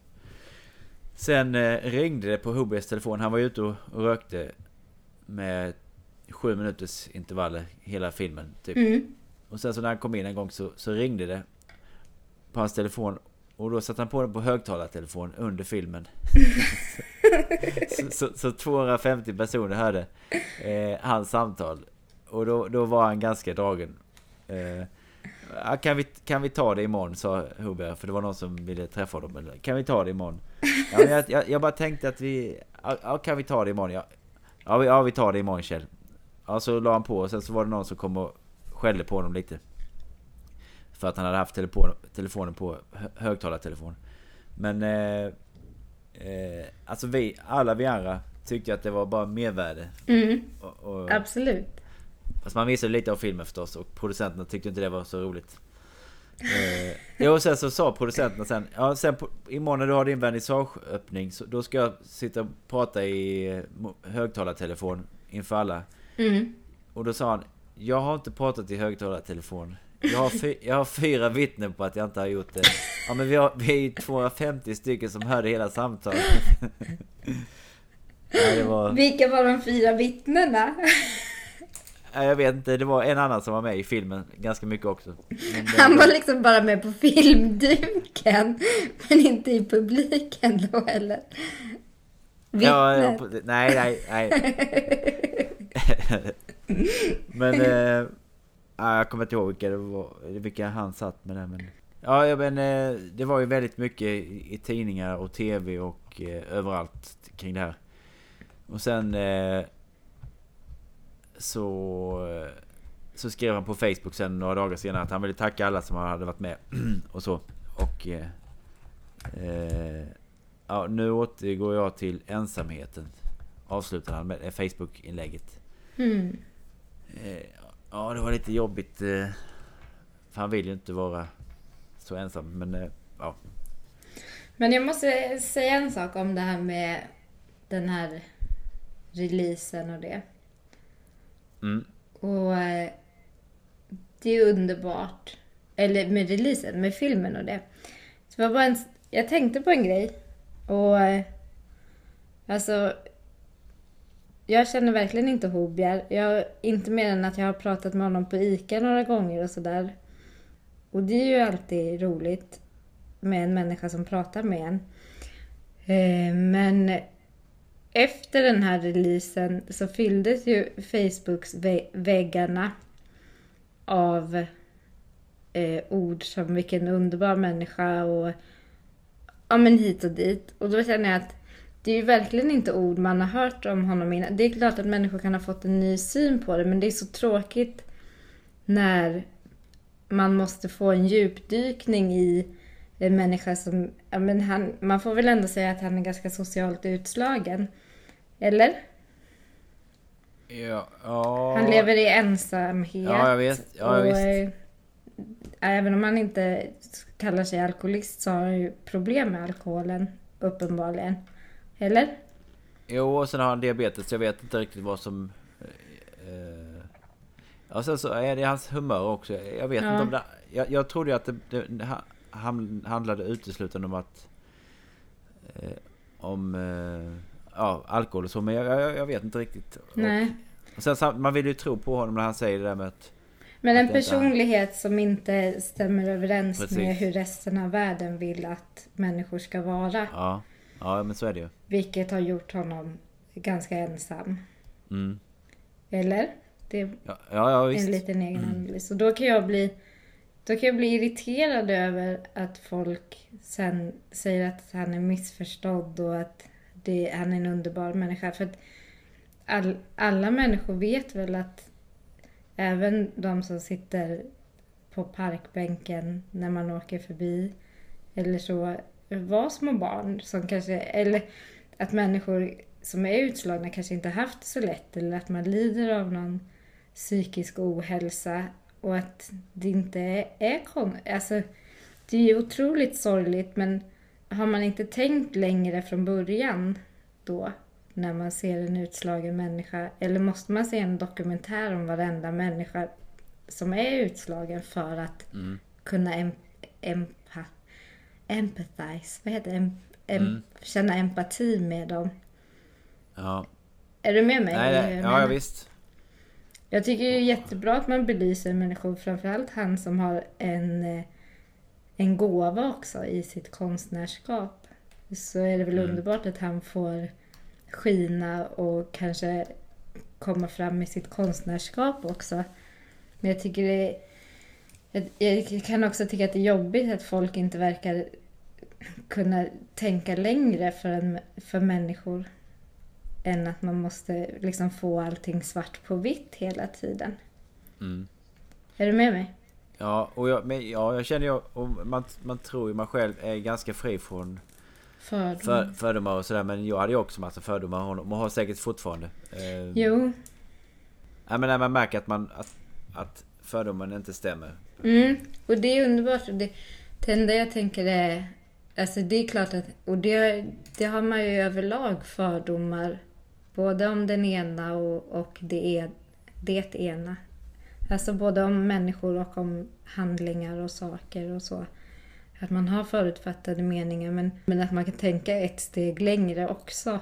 Sen eh, ringde det på Hubers telefon. Han var ute och, och rökte med sju minuters intervaller hela filmen. Typ. Mm. Och sen så när han kom in en gång så, så ringde det på hans telefon. Och då satte han på den på högtalartelefon under filmen. *laughs* så, så, så 250 personer hörde eh, hans samtal. Och då, då var han ganska dragen. Eh, ja, kan, vi, kan vi ta det imorgon, sa Huber, för det var någon som ville träffa dem. Eller, kan vi ta det imorgon? Ja, jag, jag, jag bara tänkte att vi... Ja, kan vi ta det imorgon? Ja, ja, vi, ja, vi tar det imorgon Kjell. Ja, så la han på och sen så var det någon som kom och skällde på honom lite. För att han hade haft telefon, telefonen på hö- högtalartelefon. Men... Eh, eh, alltså vi, alla vi andra tyckte att det var bara mervärde. Mm. Och, och, Absolut. Fast man missade lite av filmen förstås och producenterna tyckte inte det var så roligt. Eh, jo, och sen så sa producenterna sen, ja sen på, imorgon när du har din vernissageöppning så då ska jag sitta och prata i högtalartelefon inför alla. Mm. Och då sa han, jag har inte pratat i högtalartelefon. Jag har, fy, jag har fyra vittnen på att jag inte har gjort det. Ja men vi, har, vi är ju 250 stycken som hörde hela samtalet. *laughs* ja, var... Vilka var de fyra vittnena? Jag vet inte, det var en annan som var med i filmen ganska mycket också. Det- Han var liksom bara med på filmduken. Men inte i publiken då eller? Ja, ja, Vittnet. på- nej, nej, nej. *laughs* men... Eh, ja, jag kommer inte ihåg vilka, det var, vilka han satt med där, men... Ja, ja, men eh, det var ju väldigt mycket i, i tidningar och tv och eh, överallt kring det här. Och sen... Eh, så... eh, Så skrev han på Facebook sen några dagar senare att han ville tacka alla som hade varit med *clears throat* och så. Och... Eh, eh, Ja, nu återgår jag till ensamheten. Avslutar han med det Facebook-inlägget. Mm. Eh, Ja, det var lite jobbigt. eh, För han vill ju inte vara så ensam. Men eh, ja. Men jag måste säga en sak om det här med den här releasen och det. Mm. Och eh, det är underbart. Eller med releasen, med filmen och det. Så det var bara en, jag tänkte på en grej. Och eh, alltså, jag känner verkligen inte Hobjar. Jag, inte mer än att jag har pratat med honom på ICA några gånger och sådär. Och det är ju alltid roligt med en människa som pratar med en. Eh, men efter den här releasen så fylldes ju Facebooks väggarna av eh, ord som vilken underbar människa och ja men hit och dit. Och då känner jag att det är ju verkligen inte ord man har hört om honom innan. Det är klart att människor kan ha fått en ny syn på det men det är så tråkigt när man måste få en djupdykning i en människa som, ja men han, man får väl ändå säga att han är ganska socialt utslagen. Eller? Ja, ja. Han lever i ensamhet. Ja, jag vet. Ja, och, visst. eh, Även om han inte kallar sig alkoholist så har han ju problem med alkoholen, uppenbarligen. Eller? Jo, och sen har han diabetes. Jag vet inte riktigt vad som... Eh, eh, ja, sen så är det hans humör också. Jag vet Ja. inte om det... Jag, jag trodde ju att det, det handlade uteslutande om att... Eh, om... Eh, ja, alkohol och så. Men jag, jag, jag vet inte riktigt. Nej. Och, och sen, man vill ju tro på honom när han säger det där med att... Men en Att är han. personlighet som inte stämmer överens Precis. med hur resten av världen vill att människor ska vara. Ja, ja men så är det ju. Vilket har gjort honom ganska ensam. Mm. Eller? Det är Ja, ja, ja en liten egen analys. Och då kan jag bli då kan jag bli irriterad över att folk sen säger att han är missförstådd och att det, han är en underbar människa. För att all, alla människor vet väl att även de som sitter på parkbänken när man åker förbi eller så var små barn som kanske, eller att människor som är utslagna kanske inte haft det så lätt eller att man lider av någon psykisk ohälsa och att det inte är, är kon... Alltså, det är ju otroligt sorgligt men har man inte tänkt längre från början då när man ser en utslagen människa eller måste man se en dokumentär om varenda människa som är utslagen för att Mm. kunna em, empa, empathize, vad heter? Em, em- Mm. känna empati med dem. Ja, Är du med mig? nej, nej, jag ja, ja visst. Jag tycker det är jättebra att man belyser människor, framförallt han som har en, eh, en gåva också i sitt konstnärskap. Så är det väl Mm. underbart att han får skina och kanske komma fram med sitt konstnärskap också. Men jag tycker det jag, jag kan också tycka att det är jobbigt att folk inte verkar kunna tänka längre för, en, för människor än att man måste liksom få allting svart på vitt hela tiden. Mm. Är du med mig? Ja, och jag, men, ja, jag känner ju... Man, man tror ju man själv är ganska fri från För, för, fördomar och sådär. Men jag hade ju också massa fördomar och och har säkert fortfarande. Eh, Jo. Ja, men när man märker att, man, att, att fördomen inte stämmer. Mm. Och det är underbart. Det, det enda jag tänker är... Alltså det är klart att... Och det, det har man ju överlag fördomar. Både om den ena och, och det, det ena. Alltså både om människor och om handlingar och saker och så. Att man har förutfattade meningar men, men att man kan tänka ett steg längre också.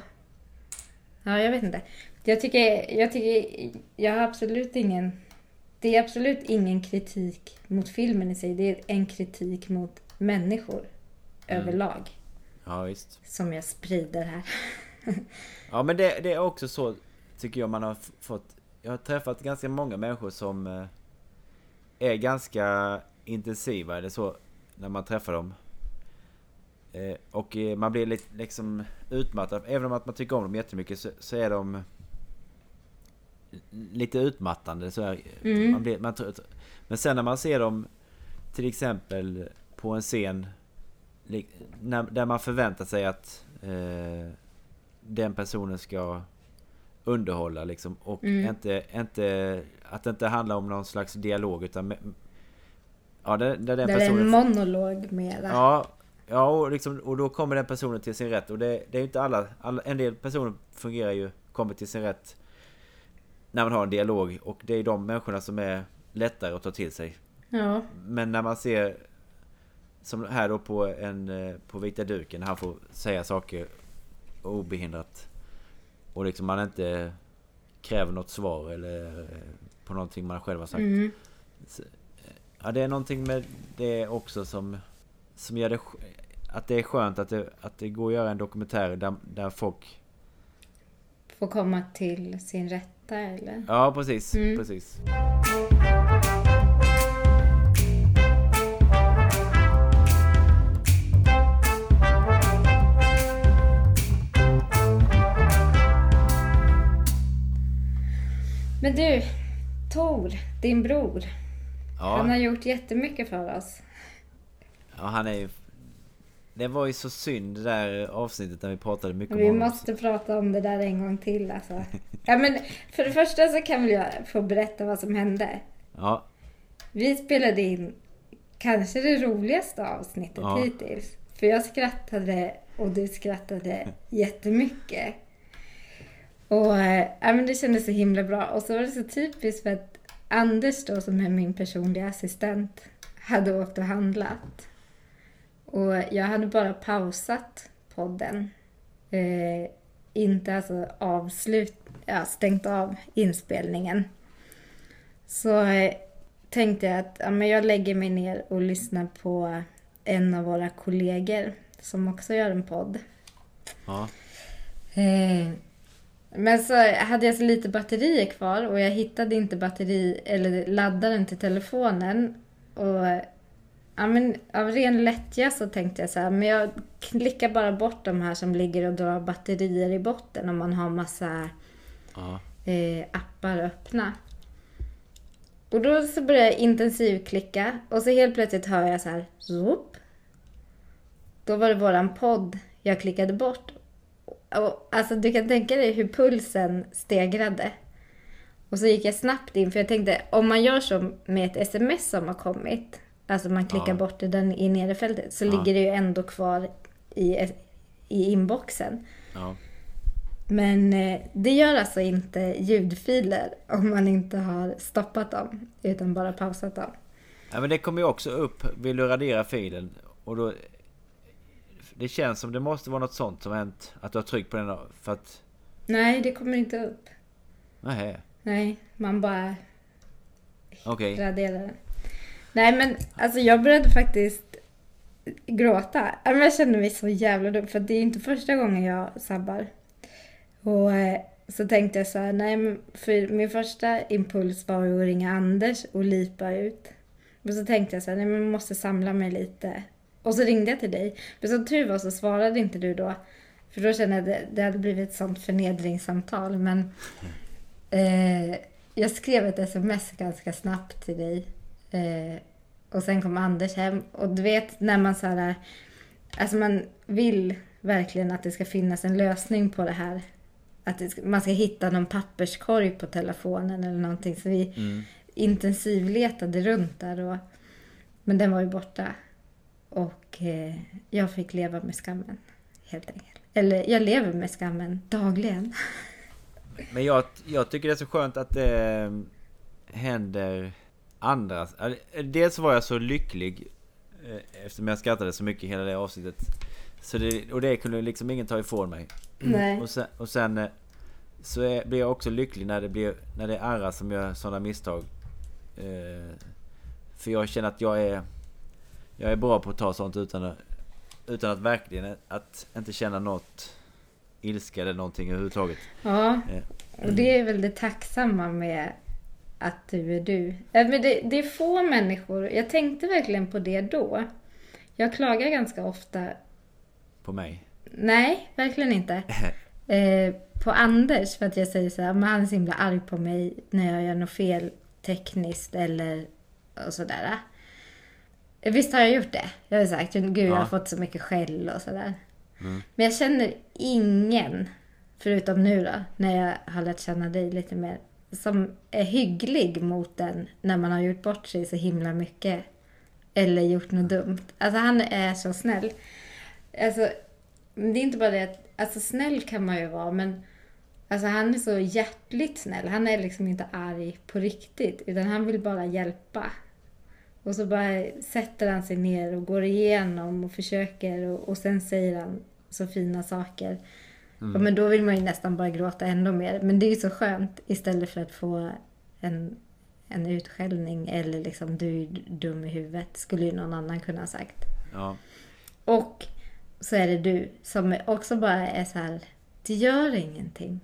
Ja, jag vet inte. Jag tycker, jag tycker, jag har absolut ingen, det är absolut ingen kritik mot filmen i sig. Det är en kritik mot människor överlag Ja, visst. som jag sprider här. Ja, men det, det är också så, tycker jag, man har fått... Jag har träffat ganska många människor som eh, är ganska intensiva, eller så, när man träffar dem. Eh, och eh, man blir lite liksom utmattad. Även om att man tycker om dem jättemycket så, så är de lite utmattande. Så här, Mm. man blir, man, men sen när man ser dem till exempel på en scen när, där man förväntar sig att eh, den personen ska underhålla liksom och Mm. inte, inte att det inte handlar om någon slags dialog utan ja, där, där den Där det är en personen monolog mera. Ja, ja och, liksom, och då kommer den personen till sin rätt. Och det, det är ju inte alla, alla... En del personer fungerar ju, kommer till sin rätt när man har en dialog. Och det är de människorna som är lättare att ta till sig. Ja. Men när man ser som här då på en eh, på vita duken, han får säga saker obehindrat. Och liksom man inte kräver något svar eller eh, på någonting man själv har sagt. Mm. Ja, det är någonting med det också som, som gör det... Att det är skönt att det, att det går att göra en dokumentär där, där folk... Får komma till sin rätta eller? Ja, precis. Mm. precis. Men du, Tor, din bror. Han har Ja, gjort jättemycket för oss. ja, han är ju... Det var ju så synd det där avsnittet när vi pratade mycket om Vi måste prata om det där en gång till alltså. *laughs* Ja men för det första så kan väl jag få berätta vad som hände. Ja, Vi spelade in kanske det roligaste avsnittet Ja. hittills. För jag skrattade och du skrattade *laughs* jättemycket. Och ja, men det kändes så himla bra. Och så var det så typiskt för att Anders då som är min personliga assistent hade åkt och handlat. Och jag hade bara pausat podden. Eh, inte alltså avslut, ja, stängt av inspelningen. Så eh, tänkte jag att ja, men jag lägger mig ner och lyssnar på en av våra kollegor som också gör en podd. ja. Eh, men så hade jag så lite batterier kvar och jag hittade inte batteri eller laddaren till telefonen. Och ja, men av ren lättja så tänkte jag så här, men jag klickar bara bort de här som ligger och drar batterier i botten om man har massa ja. eh, appar öppna. Och då så börjar jag intensivklicka och så helt plötsligt hör jag så här, zoop. Då var det våran podd jag klickade bort. Och, alltså du kan tänka dig hur pulsen stegrade. Och så gick jag snabbt in för jag tänkte om man gör så med ett sms som har kommit. Alltså man klickar Ja. bort det den i nedre fältet så Ja. ligger det ju ändå kvar i, i inboxen. ja. Men eh, det gör alltså inte ljudfiler om man inte har stoppat dem utan bara pausat dem. Ja men det kommer ju också upp, vill du radera filen? Och då... Det känns som det måste vara något sånt som hänt. Att du har tryckt på den för att... Nej, det kommer inte upp. Nej. Nej, man bara Okej. raderar den. Nej, men alltså jag började faktiskt gråta. Jag kände mig så jävla dum, för det är inte första gången jag sabbar. Och eh, så tänkte jag så här, nej men för min första impuls var att ringa Anders och lipa ut. Men så tänkte jag så här, nej men jag måste samla mig lite. Och så ringde jag till dig. Men som tur var så svarade inte du då. För då kände jag att det, det hade blivit ett sånt förnedringssamtal. Men eh, jag skrev ett sms ganska snabbt till dig. Eh, och sen kom Anders hem. Och du vet när man så här, alltså man vill verkligen att det ska finnas en lösning på det här. Att det man ska hitta någon papperskorg på telefonen eller någonting. Så vi Mm. intensivletade runt där. Och, men den var ju borta. Och eh, jag fick leva med skammen. Helt enkelt. Eller jag lever med skammen dagligen. *laughs* Men jag, jag tycker det är så skönt att det eh, händer andra. eller, Dels var jag så lycklig eh, eftersom jag skrattade så mycket hela det avsnittet. Så det, och det kunde liksom ingen ta ifrån mig. *clears throat* Nej. Och sen, och sen eh, så är, blir jag också lycklig när det, blir, när det är andra som gör sådana misstag. Eh, för jag känner att jag är Jag är bra på att ta sånt utan att, utan att verkligen att inte känna något ilska eller någonting överhuvudtaget. Ja, Eh, och det är väl det tacksamma med att du är du. Men det, det är få människor, jag tänkte verkligen på det då. Jag klagar ganska ofta, På mig. nej, verkligen inte. *laughs* Eh, på Anders för att jag säger så här, men han är så himla arg på mig när jag gör något fel tekniskt eller och sådär. Visst har jag gjort det? Jag har sagt, gud jag har fått så mycket skäll och sådär. Mm. Men jag känner ingen, förutom nu då, när jag har lärt känna dig lite mer, som är hygglig mot den när man har gjort bort sig så himla mycket. Eller gjort något dumt. Alltså han är så snäll. Alltså, det är inte bara det att, alltså snäll kan man ju vara, men alltså han är så hjärtligt snäll. Han är liksom inte arg på riktigt, utan han vill bara hjälpa. Och så bara sätter han sig ner och går igenom och försöker och, och sen säger han så fina saker. Ja, men då vill man ju nästan bara gråta ännu mer. Men det är ju så skönt istället för att få en, en utskällning eller liksom du är dum i huvudet, skulle ju någon annan kunna ha sagt. Ja. Och så är det du som också bara är så här, det gör ingenting.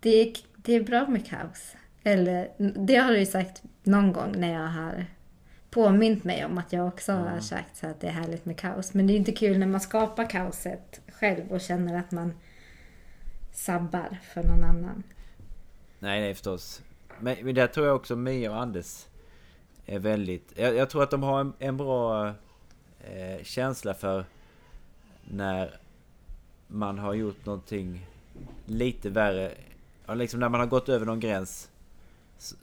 Det är, det är bra med kaos. Eller, det har du ju sagt någon gång när jag har påmint mig om att jag också har sagt så att det är härligt med kaos. Men det är inte kul när man skapar kaoset själv och känner att man sabbar för någon annan. Nej, nej förstås. Men, men där tror jag också Mia och Anders är väldigt... Jag, jag tror att de har en, en bra eh, känsla för när man har gjort någonting lite värre. Ja, liksom när man har gått över någon gräns.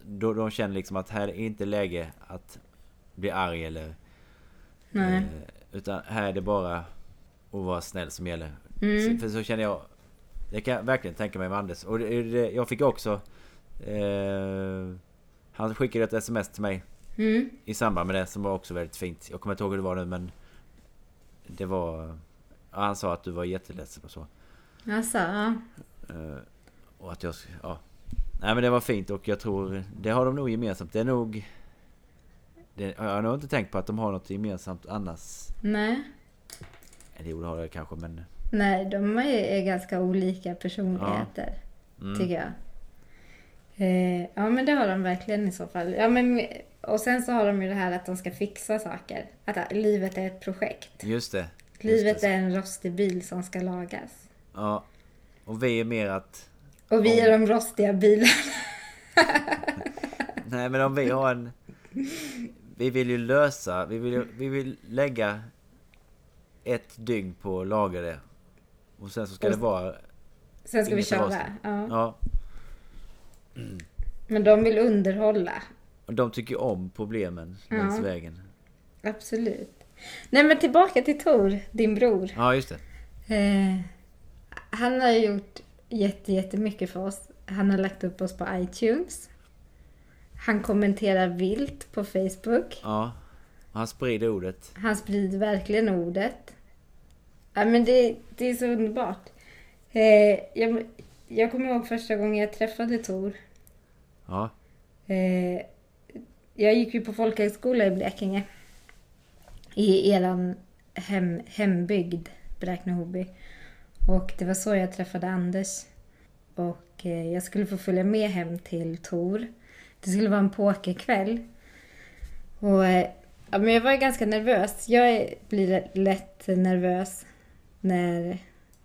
Då de känner liksom att här är inte läge att bli arg eller... Nej. Eh, utan här är det bara att vara snäll som gäller. Mm. Så, för så känner jag. Det kan jag verkligen tänka mig med Anders. Och det, det, jag fick också... Eh, han skickade ett sms till mig Mm. i samband med det som var också väldigt fint. Jag kommer inte ihåg hur det var nu men... Det var... Han sa att du var jätteledsen och så. Alltså, ja. Eh, och att jag... Ja. Nej men det var fint och jag tror... Det har de nog gemensamt. Det är nog... Det, jag har inte tänkt på att de har något gemensamt annars. Nej. Eller jo det har jag kanske men... Nej, de är, ganska olika personligheter. Mm. Tycker jag. Eh, ja men det har de verkligen i så fall. Ja, men, och sen så har de ju det här att de ska fixa saker. Att livet är ett projekt. Just det. Just Livet det. är en rostig bil som ska lagas. Ja. Och vi är mer att... Och vi Om- är de rostiga bilarna. *laughs* Nej men om vi har en... Vi vill ju lösa, vi vill, vi vill lägga ett dygn på att laga det. Och sen så ska Och- det vara... Sen ska vi köra. Ja. Ja. Men de vill underhålla. Och de tycker om problemen Ja. längs vägen. Absolut. Nej men tillbaka till Tor, din bror. Ja just det. Eh, han har gjort jätte, jättemycket för oss. Han har lagt upp oss på iTunes. Han kommenterar vilt på Facebook. Ja. Han sprider ordet. Han sprider verkligen ordet. Ja, men det, det är så underbart. Eh, jag, jag kommer ihåg första gången jag träffade Tor. Ja. Eh, jag gick ju på folkhögskola i Blekinge. I eran hem, hembygd, Bräkne-Hoby. Och det var så jag träffade Anders. Och eh, jag skulle få följa med hem till Tor. Det skulle vara en pokerkväll. Och eh, ja, men jag var ganska nervös. Jag blir lätt nervös när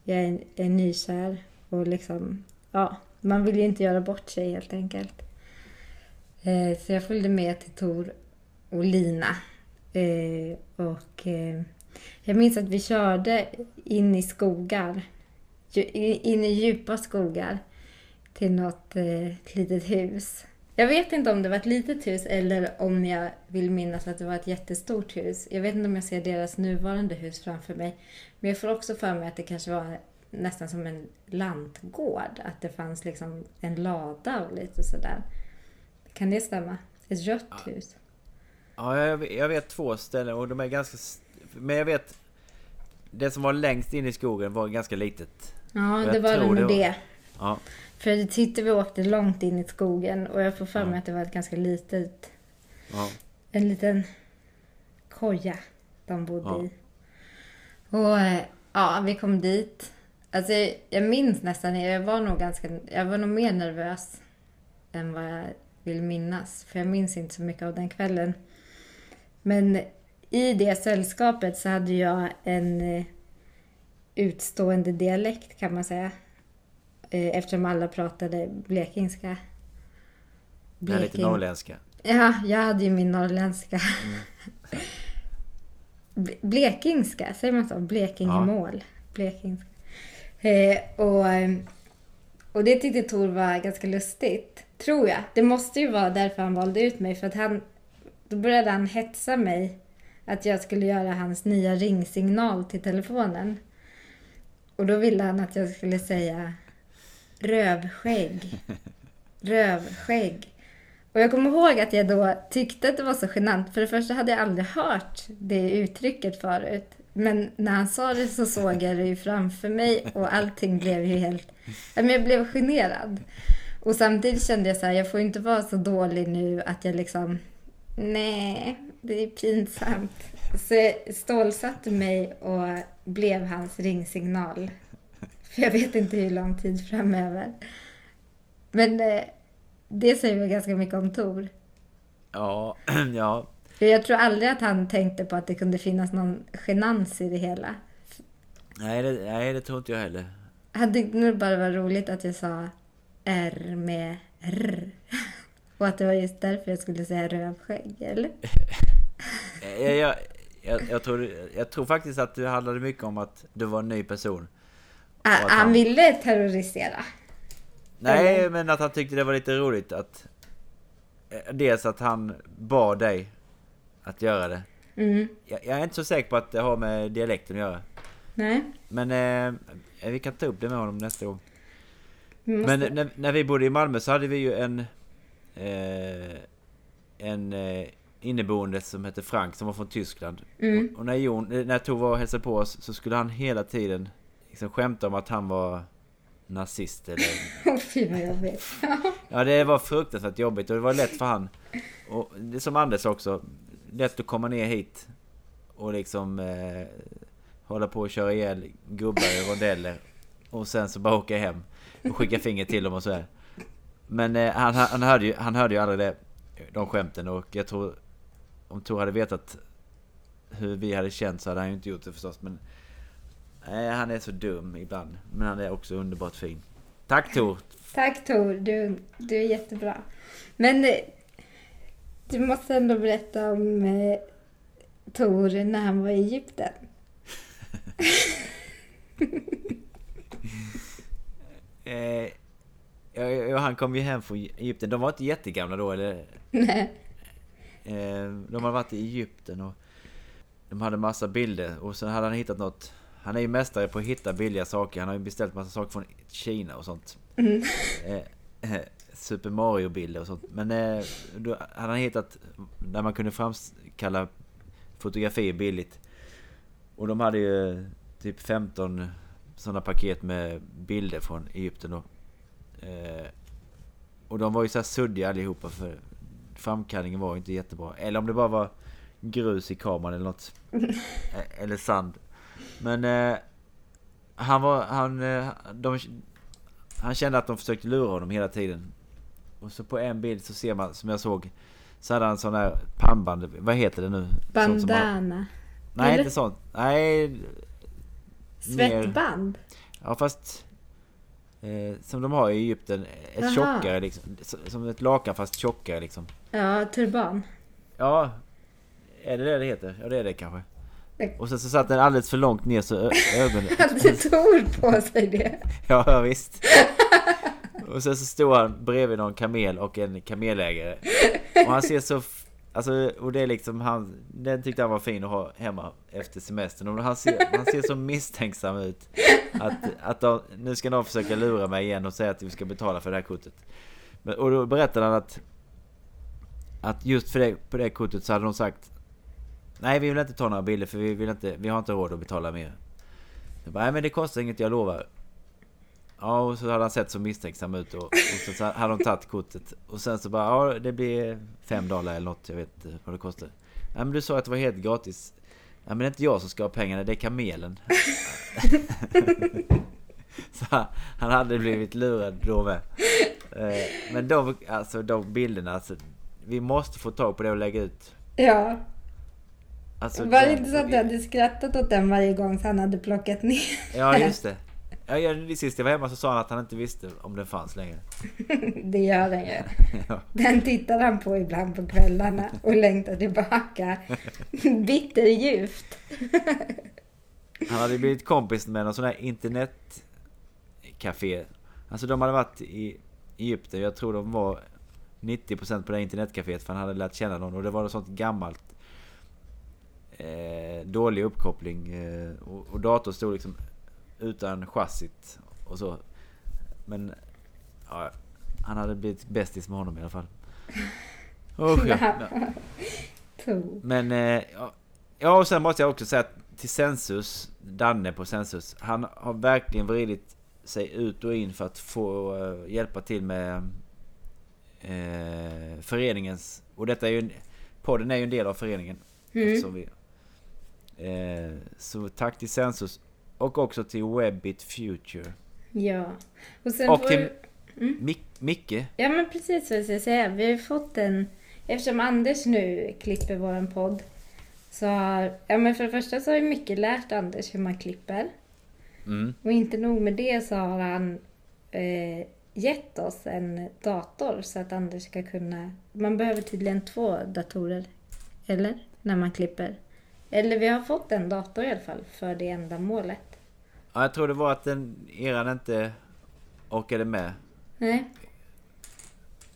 jag är, är nykär. Och liksom, ja, man vill ju inte göra bort sig helt enkelt. Eh, så jag följde med till Tor och Lina. Eh, och eh, jag minns att vi körde in i skogar. In i djupa skogar. Till något eh, litet hus. Jag vet inte om det var ett litet hus eller om jag vill minnas att det var ett jättestort hus. Jag vet inte om jag ser deras nuvarande hus framför mig. Men jag får också för mig att det kanske var nästan som en lantgård. Att det fanns liksom en lada och lite sådär. Kan det stämma? Ett rött hus? Ja, jag vet, jag vet två ställen och de är ganska... Men jag vet... Det som var längst in i skogen var ganska litet. Ja, Jag det var nog det. Ja, För jag tyckte vi åkte långt in i skogen och jag får för mig Ja. att det var ett ganska litet, ja. en liten koja de bodde i. Och eh, ja, vi kom dit. Alltså jag minns nästan, jag var nog ganska, jag var nog mer nervös än vad jag vill minnas. För jag minns inte så mycket av den kvällen. Men i det sällskapet så hade jag en eh, utstående dialekt kan man säga. Eh, Eftersom alla pratade blekingska. Det är lite norrländska. Ja, jag hade ju min norrländska. Ble- Blekingska, säger man så? Blekingemål. Blekingska. Eh, och, eh, och det tyckte Tor var ganska lustigt. Tror jag. Det måste ju vara därför han valde ut mig. För att han, då började han hetsa mig. Att jag skulle göra hans nya ringsignal till telefonen. Och då ville han att jag skulle säga rövskägg. Rövskägg. Och jag kommer ihåg att jag då tyckte att det var så genant. För det första hade jag aldrig hört det uttrycket förut. Men när han sa det så såg jag det ju framför mig och allting blev ju helt... Jag blev generad. Och samtidigt kände jag så här, jag får inte vara så dålig nu att jag liksom... Nej, det är pinsamt. Så jag stålsatte mig och blev hans ringsignal. För *laughs* jag vet inte hur lång tid framöver. Men eh, det säger väl ganska mycket om Tor. Ja, *clears throat* ja. För jag tror aldrig att han tänkte på att det kunde finnas någon genans i det hela. Nej det, nej, det tror inte jag heller. Han tyckte nog bara det var roligt att jag sa R med R. *laughs* Och att det var just därför jag skulle säga rövskägg, eller? *laughs* Jag, jag, jag, jag, tror, jag tror faktiskt att det handlade mycket om att du var en ny person. Ah, han han- ville terrorisera. Nej, Eller? men att han tyckte det var lite roligt att... eh, Dels att han bad dig att göra det. Mm. Jag, jag är inte så säker på att det har med dialekten att göra. Nej. Men eh, vi kan ta upp det med honom nästa gång. måste- Men när, när vi bodde i Malmö så hade vi ju en... Eh, en eh, inneboende som hette Frank som var från Tyskland. Mm. Och, och när, Jon, eh, när Tor var och hälsade på oss så skulle han hela tiden liksom skämta om att han var nazist eller... *laughs* Fy vad jobbigt. Ja det var fruktansvärt jobbigt och det var lätt för han. Och det är som Anders också. Lätt att komma ner hit och liksom eh, hålla på och köra ihjäl gubbar i rondeller. Och sen så bara åka hem och skicka finger till dem och så här. Men eh, han, han, hörde ju, han hörde ju aldrig det, de skämten och jag tror om Tor hade vetat hur vi hade känt så hade han ju inte gjort det förstås. Men nej, han är så dum ibland. Men han är också underbart fin. Tack Tor! Tack Tor, du, du är jättebra. Men eh, du måste ändå berätta om eh, Tor när han var i Egypten. *laughs* Eh, ja, ja, han kom ju hem från Egypten. De var inte jättegamla då eller? Nej. Eh, de hade varit i Egypten och de hade massa bilder och sen hade han hittat något. Han är ju mästare på att hitta billiga saker. Han har ju beställt massa saker från Kina och sånt. Mm. Eh, eh, Super Mario-bilder och sånt. Men eh, då hade han hittat där man kunde framkalla fotografier billigt. Och de hade ju typ 15 sådana paket med bilder från Egypten då. Eh, och de var ju så här suddiga allihopa för framkallningen var ju inte jättebra. Eller om det bara var grus i kameran eller något. Eh, eller sand. Men eh, han var, han, eh, de, han kände att de försökte lura honom hela tiden. Och så på en bild så ser man, som jag såg, så hade han sån där pannband, vad heter det nu? Bandana. Nej, Eller? inte sånt. Nej. mer- Svettband. Ja, fast... Eh, som de har i Egypten. Ett Jaha. tjockare liksom. Som ett lakan fast tjockare liksom. Ja, turban. Ja. Är det det det heter? Ja, det är det kanske. Och sen så satt den alldeles för långt ner så ögonen... *laughs* Hade Tor på sig det? Ja, *laughs* ja visst. Och sen så stod han bredvid någon kamel och en kamelägare. Och han ser så... Alltså, och det är liksom han... Den tyckte han var fin att ha hemma efter semestern. Och han ser, han ser så misstänksam ut. Att, att de, nu ska någon försöka lura mig igen och säga att vi ska betala för det här kortet. Men, och då berättade han att... Att just för det, på det kortet så hade de sagt... Nej, vi vill inte ta några bilder för vi, vill inte, vi har inte råd att betala mer. Jag bara, nej men det kostar inget, jag lovar. Ja, och så hade han sett så misstänksam ut och, och så, så hade de tagit kortet. Och sen så bara, ja det blir fem dollar eller något, jag vet inte vad det kostar. Nej men du sa att det var helt gratis. Nej men det är inte jag som ska ha pengarna, det är kamelen. *laughs* så han, hade blivit lurad då med. Eh, men de, alltså de bilderna, alltså, vi måste få tag på det och lägga ut. Ja. Alltså, Var det inte så att du hade skrattat åt den varje gång han hade plockat ner? Ja *laughs* just det. Ja, ja, sist jag var hemma så sa han att han inte visste om den fanns längre. *laughs* Det gör den ju. Ja. Den tittar han på ibland på kvällarna och längtar tillbaka. *laughs* Bitterljuvt. Han hade blivit kompis med någon sån här internetcafé. Alltså de hade varit i Egypten, jag tror de var 90% på det här internetcaféet för han hade lärt känna någon och det var något sånt gammalt eh, dålig uppkoppling eh, och, och datorn stod liksom utan chassit och så. Men ja, han hade blivit bästis med honom i alla fall. *laughs* Usch, ja. Men eh, ja, och sen måste jag också säga att till Sensus, Danne på Sensus, han har verkligen vridit sig ut och in för att få eh, hjälpa till med eh, föreningens, och detta är ju, en- podden är ju en del av föreningen. Mm. eftersom Vi, eh, så tack till Sensus och också till Webbit Future. Ja. Och sen Och får... till Mic- Micke. Ja men precis vad jag ska säga. Vi har ju fått en... Eftersom Anders nu klipper våran podd. Så har... Ja men för det första så har ju mycket lärt Anders hur man klipper. Mm. Och inte nog med det så har han eh, gett oss en dator så att Anders ska kunna... Man behöver tydligen två datorer. Eller? När man klipper. Eller vi har fått en dator i alla fall för det ändamålet. Ja, jag tror det var att den eran inte orkade med. Nej.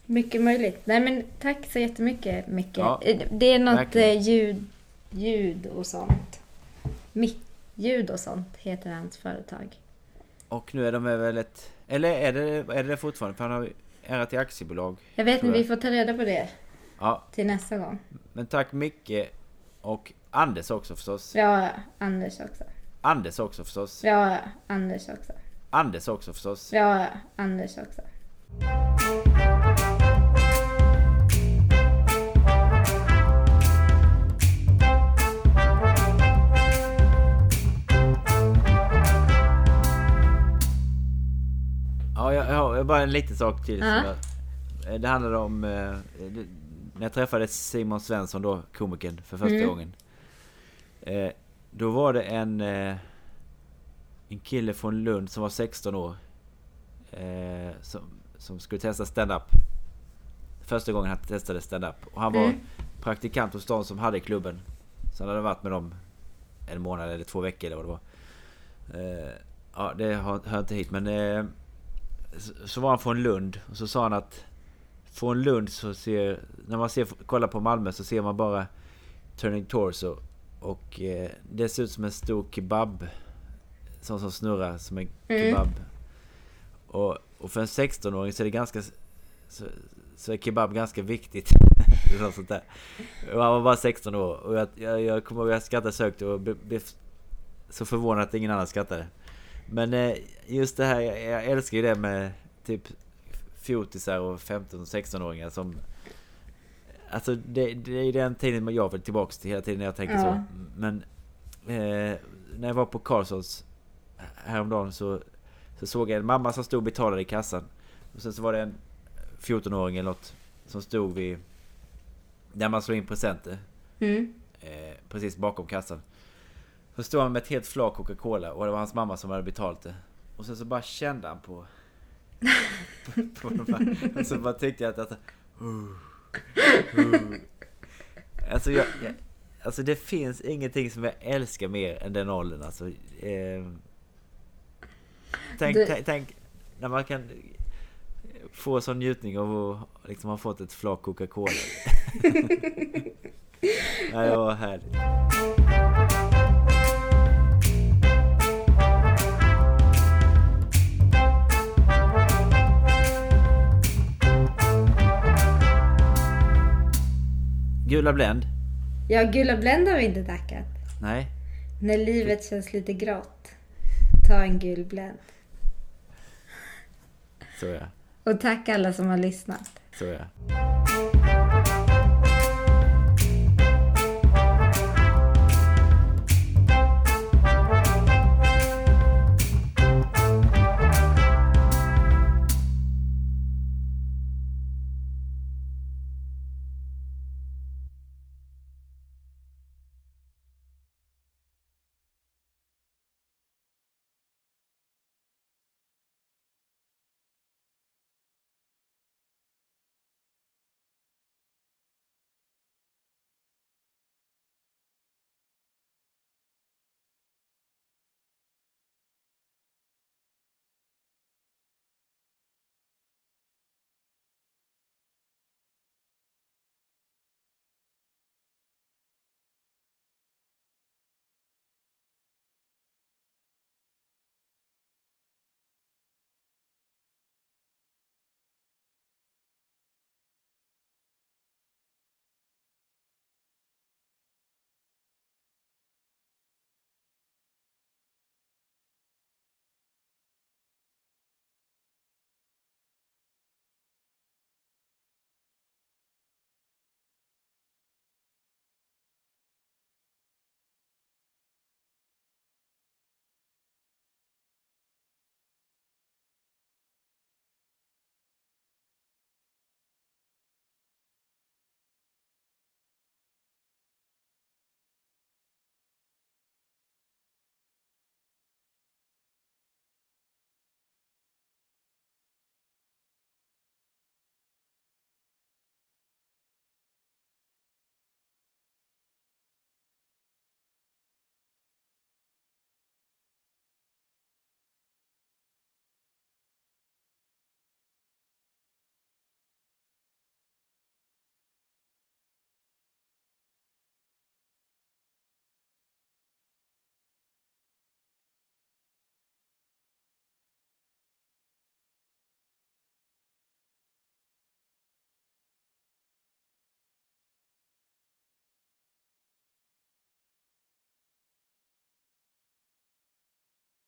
Mycket möjligt. Nej men tack så jättemycket Micke. Ja, Eh, det är något verkligen. eh, ljud, ljud och sånt. Mick, ljud och sånt heter hans företag. Och nu är de väl ett... Eller är det, är det fortfarande? För han har ärat till aktiebolag. Jag vet inte, vi får ta reda på det Ja, till nästa gång. men tack Micke och Anders också förstås. Ja, Anders också. Anders också förstås. Ja, Anders också. Anders också förstås. Ja, Anders också. Ja, jag, jag har bara en liten sak till. Jag, eh, det handlade om... Eh, när jag träffade Simon Svensson då, komikern, för första Mm. gången. Eh, då var det en... Eh, en kille från Lund som var 16 år. Eh, som, som skulle testa stand-up. Första gången han testade stand-up. Och han var Mm. praktikant hos de som hade klubben. Så han hade varit med dem en månad eller två veckor eller vad det var. Eh, ja, det hör, inte hit men... Eh, så- så var han från Lund och så sa han att från Lund så ser, när man ser, kollar på Malmö så ser man bara Turning Torso och eh, det ser ut som en stor kebab. Sån som snurrar som en Mm. kebab. Och, och för en 16-åring så är det ganska så, så är kebab ganska viktigt. *laughs* Något sånt där. Och han var bara 16 år och jag, jag, jag kommer ihåg att jag skrattade så högt och blev, så förvånad att ingen annan skrattade. Men eh, just det här, jag, jag älskar ju det med typ fjortisar och 15 och 16-åringar som... Alltså det, det är den tiden jag vill tillbaka till hela tiden när jag tänker Ja. så. Men eh, när jag var på Carlssons häromdagen så, så såg jag en mamma som stod och betalade i kassan. Och sen så var det en 14-åring eller något som stod vid... Där man slår in presenter. Mm. Eh, precis bakom kassan. Så stod han med ett helt flak Coca-Cola och det var hans mamma som hade betalt det. Och sen så bara kände han på... *laughs* på de här. Och så bara tyckte jag att... att uh, uh. Alltså, jag, jag, alltså det finns ingenting som jag älskar mer än den åldern alltså. Eh, tänk, Det- tänk, tänk när man kan få sån njutning av att liksom ha fått ett flak Coca-Cola. *laughs* *laughs* ja, det var härligt. Gula Blend? Ja, Gula Blend har vi inte tackat. Nej. När livet känns lite grått, ta en gul Blend. Så ja. Och tack alla som har lyssnat. Så ja.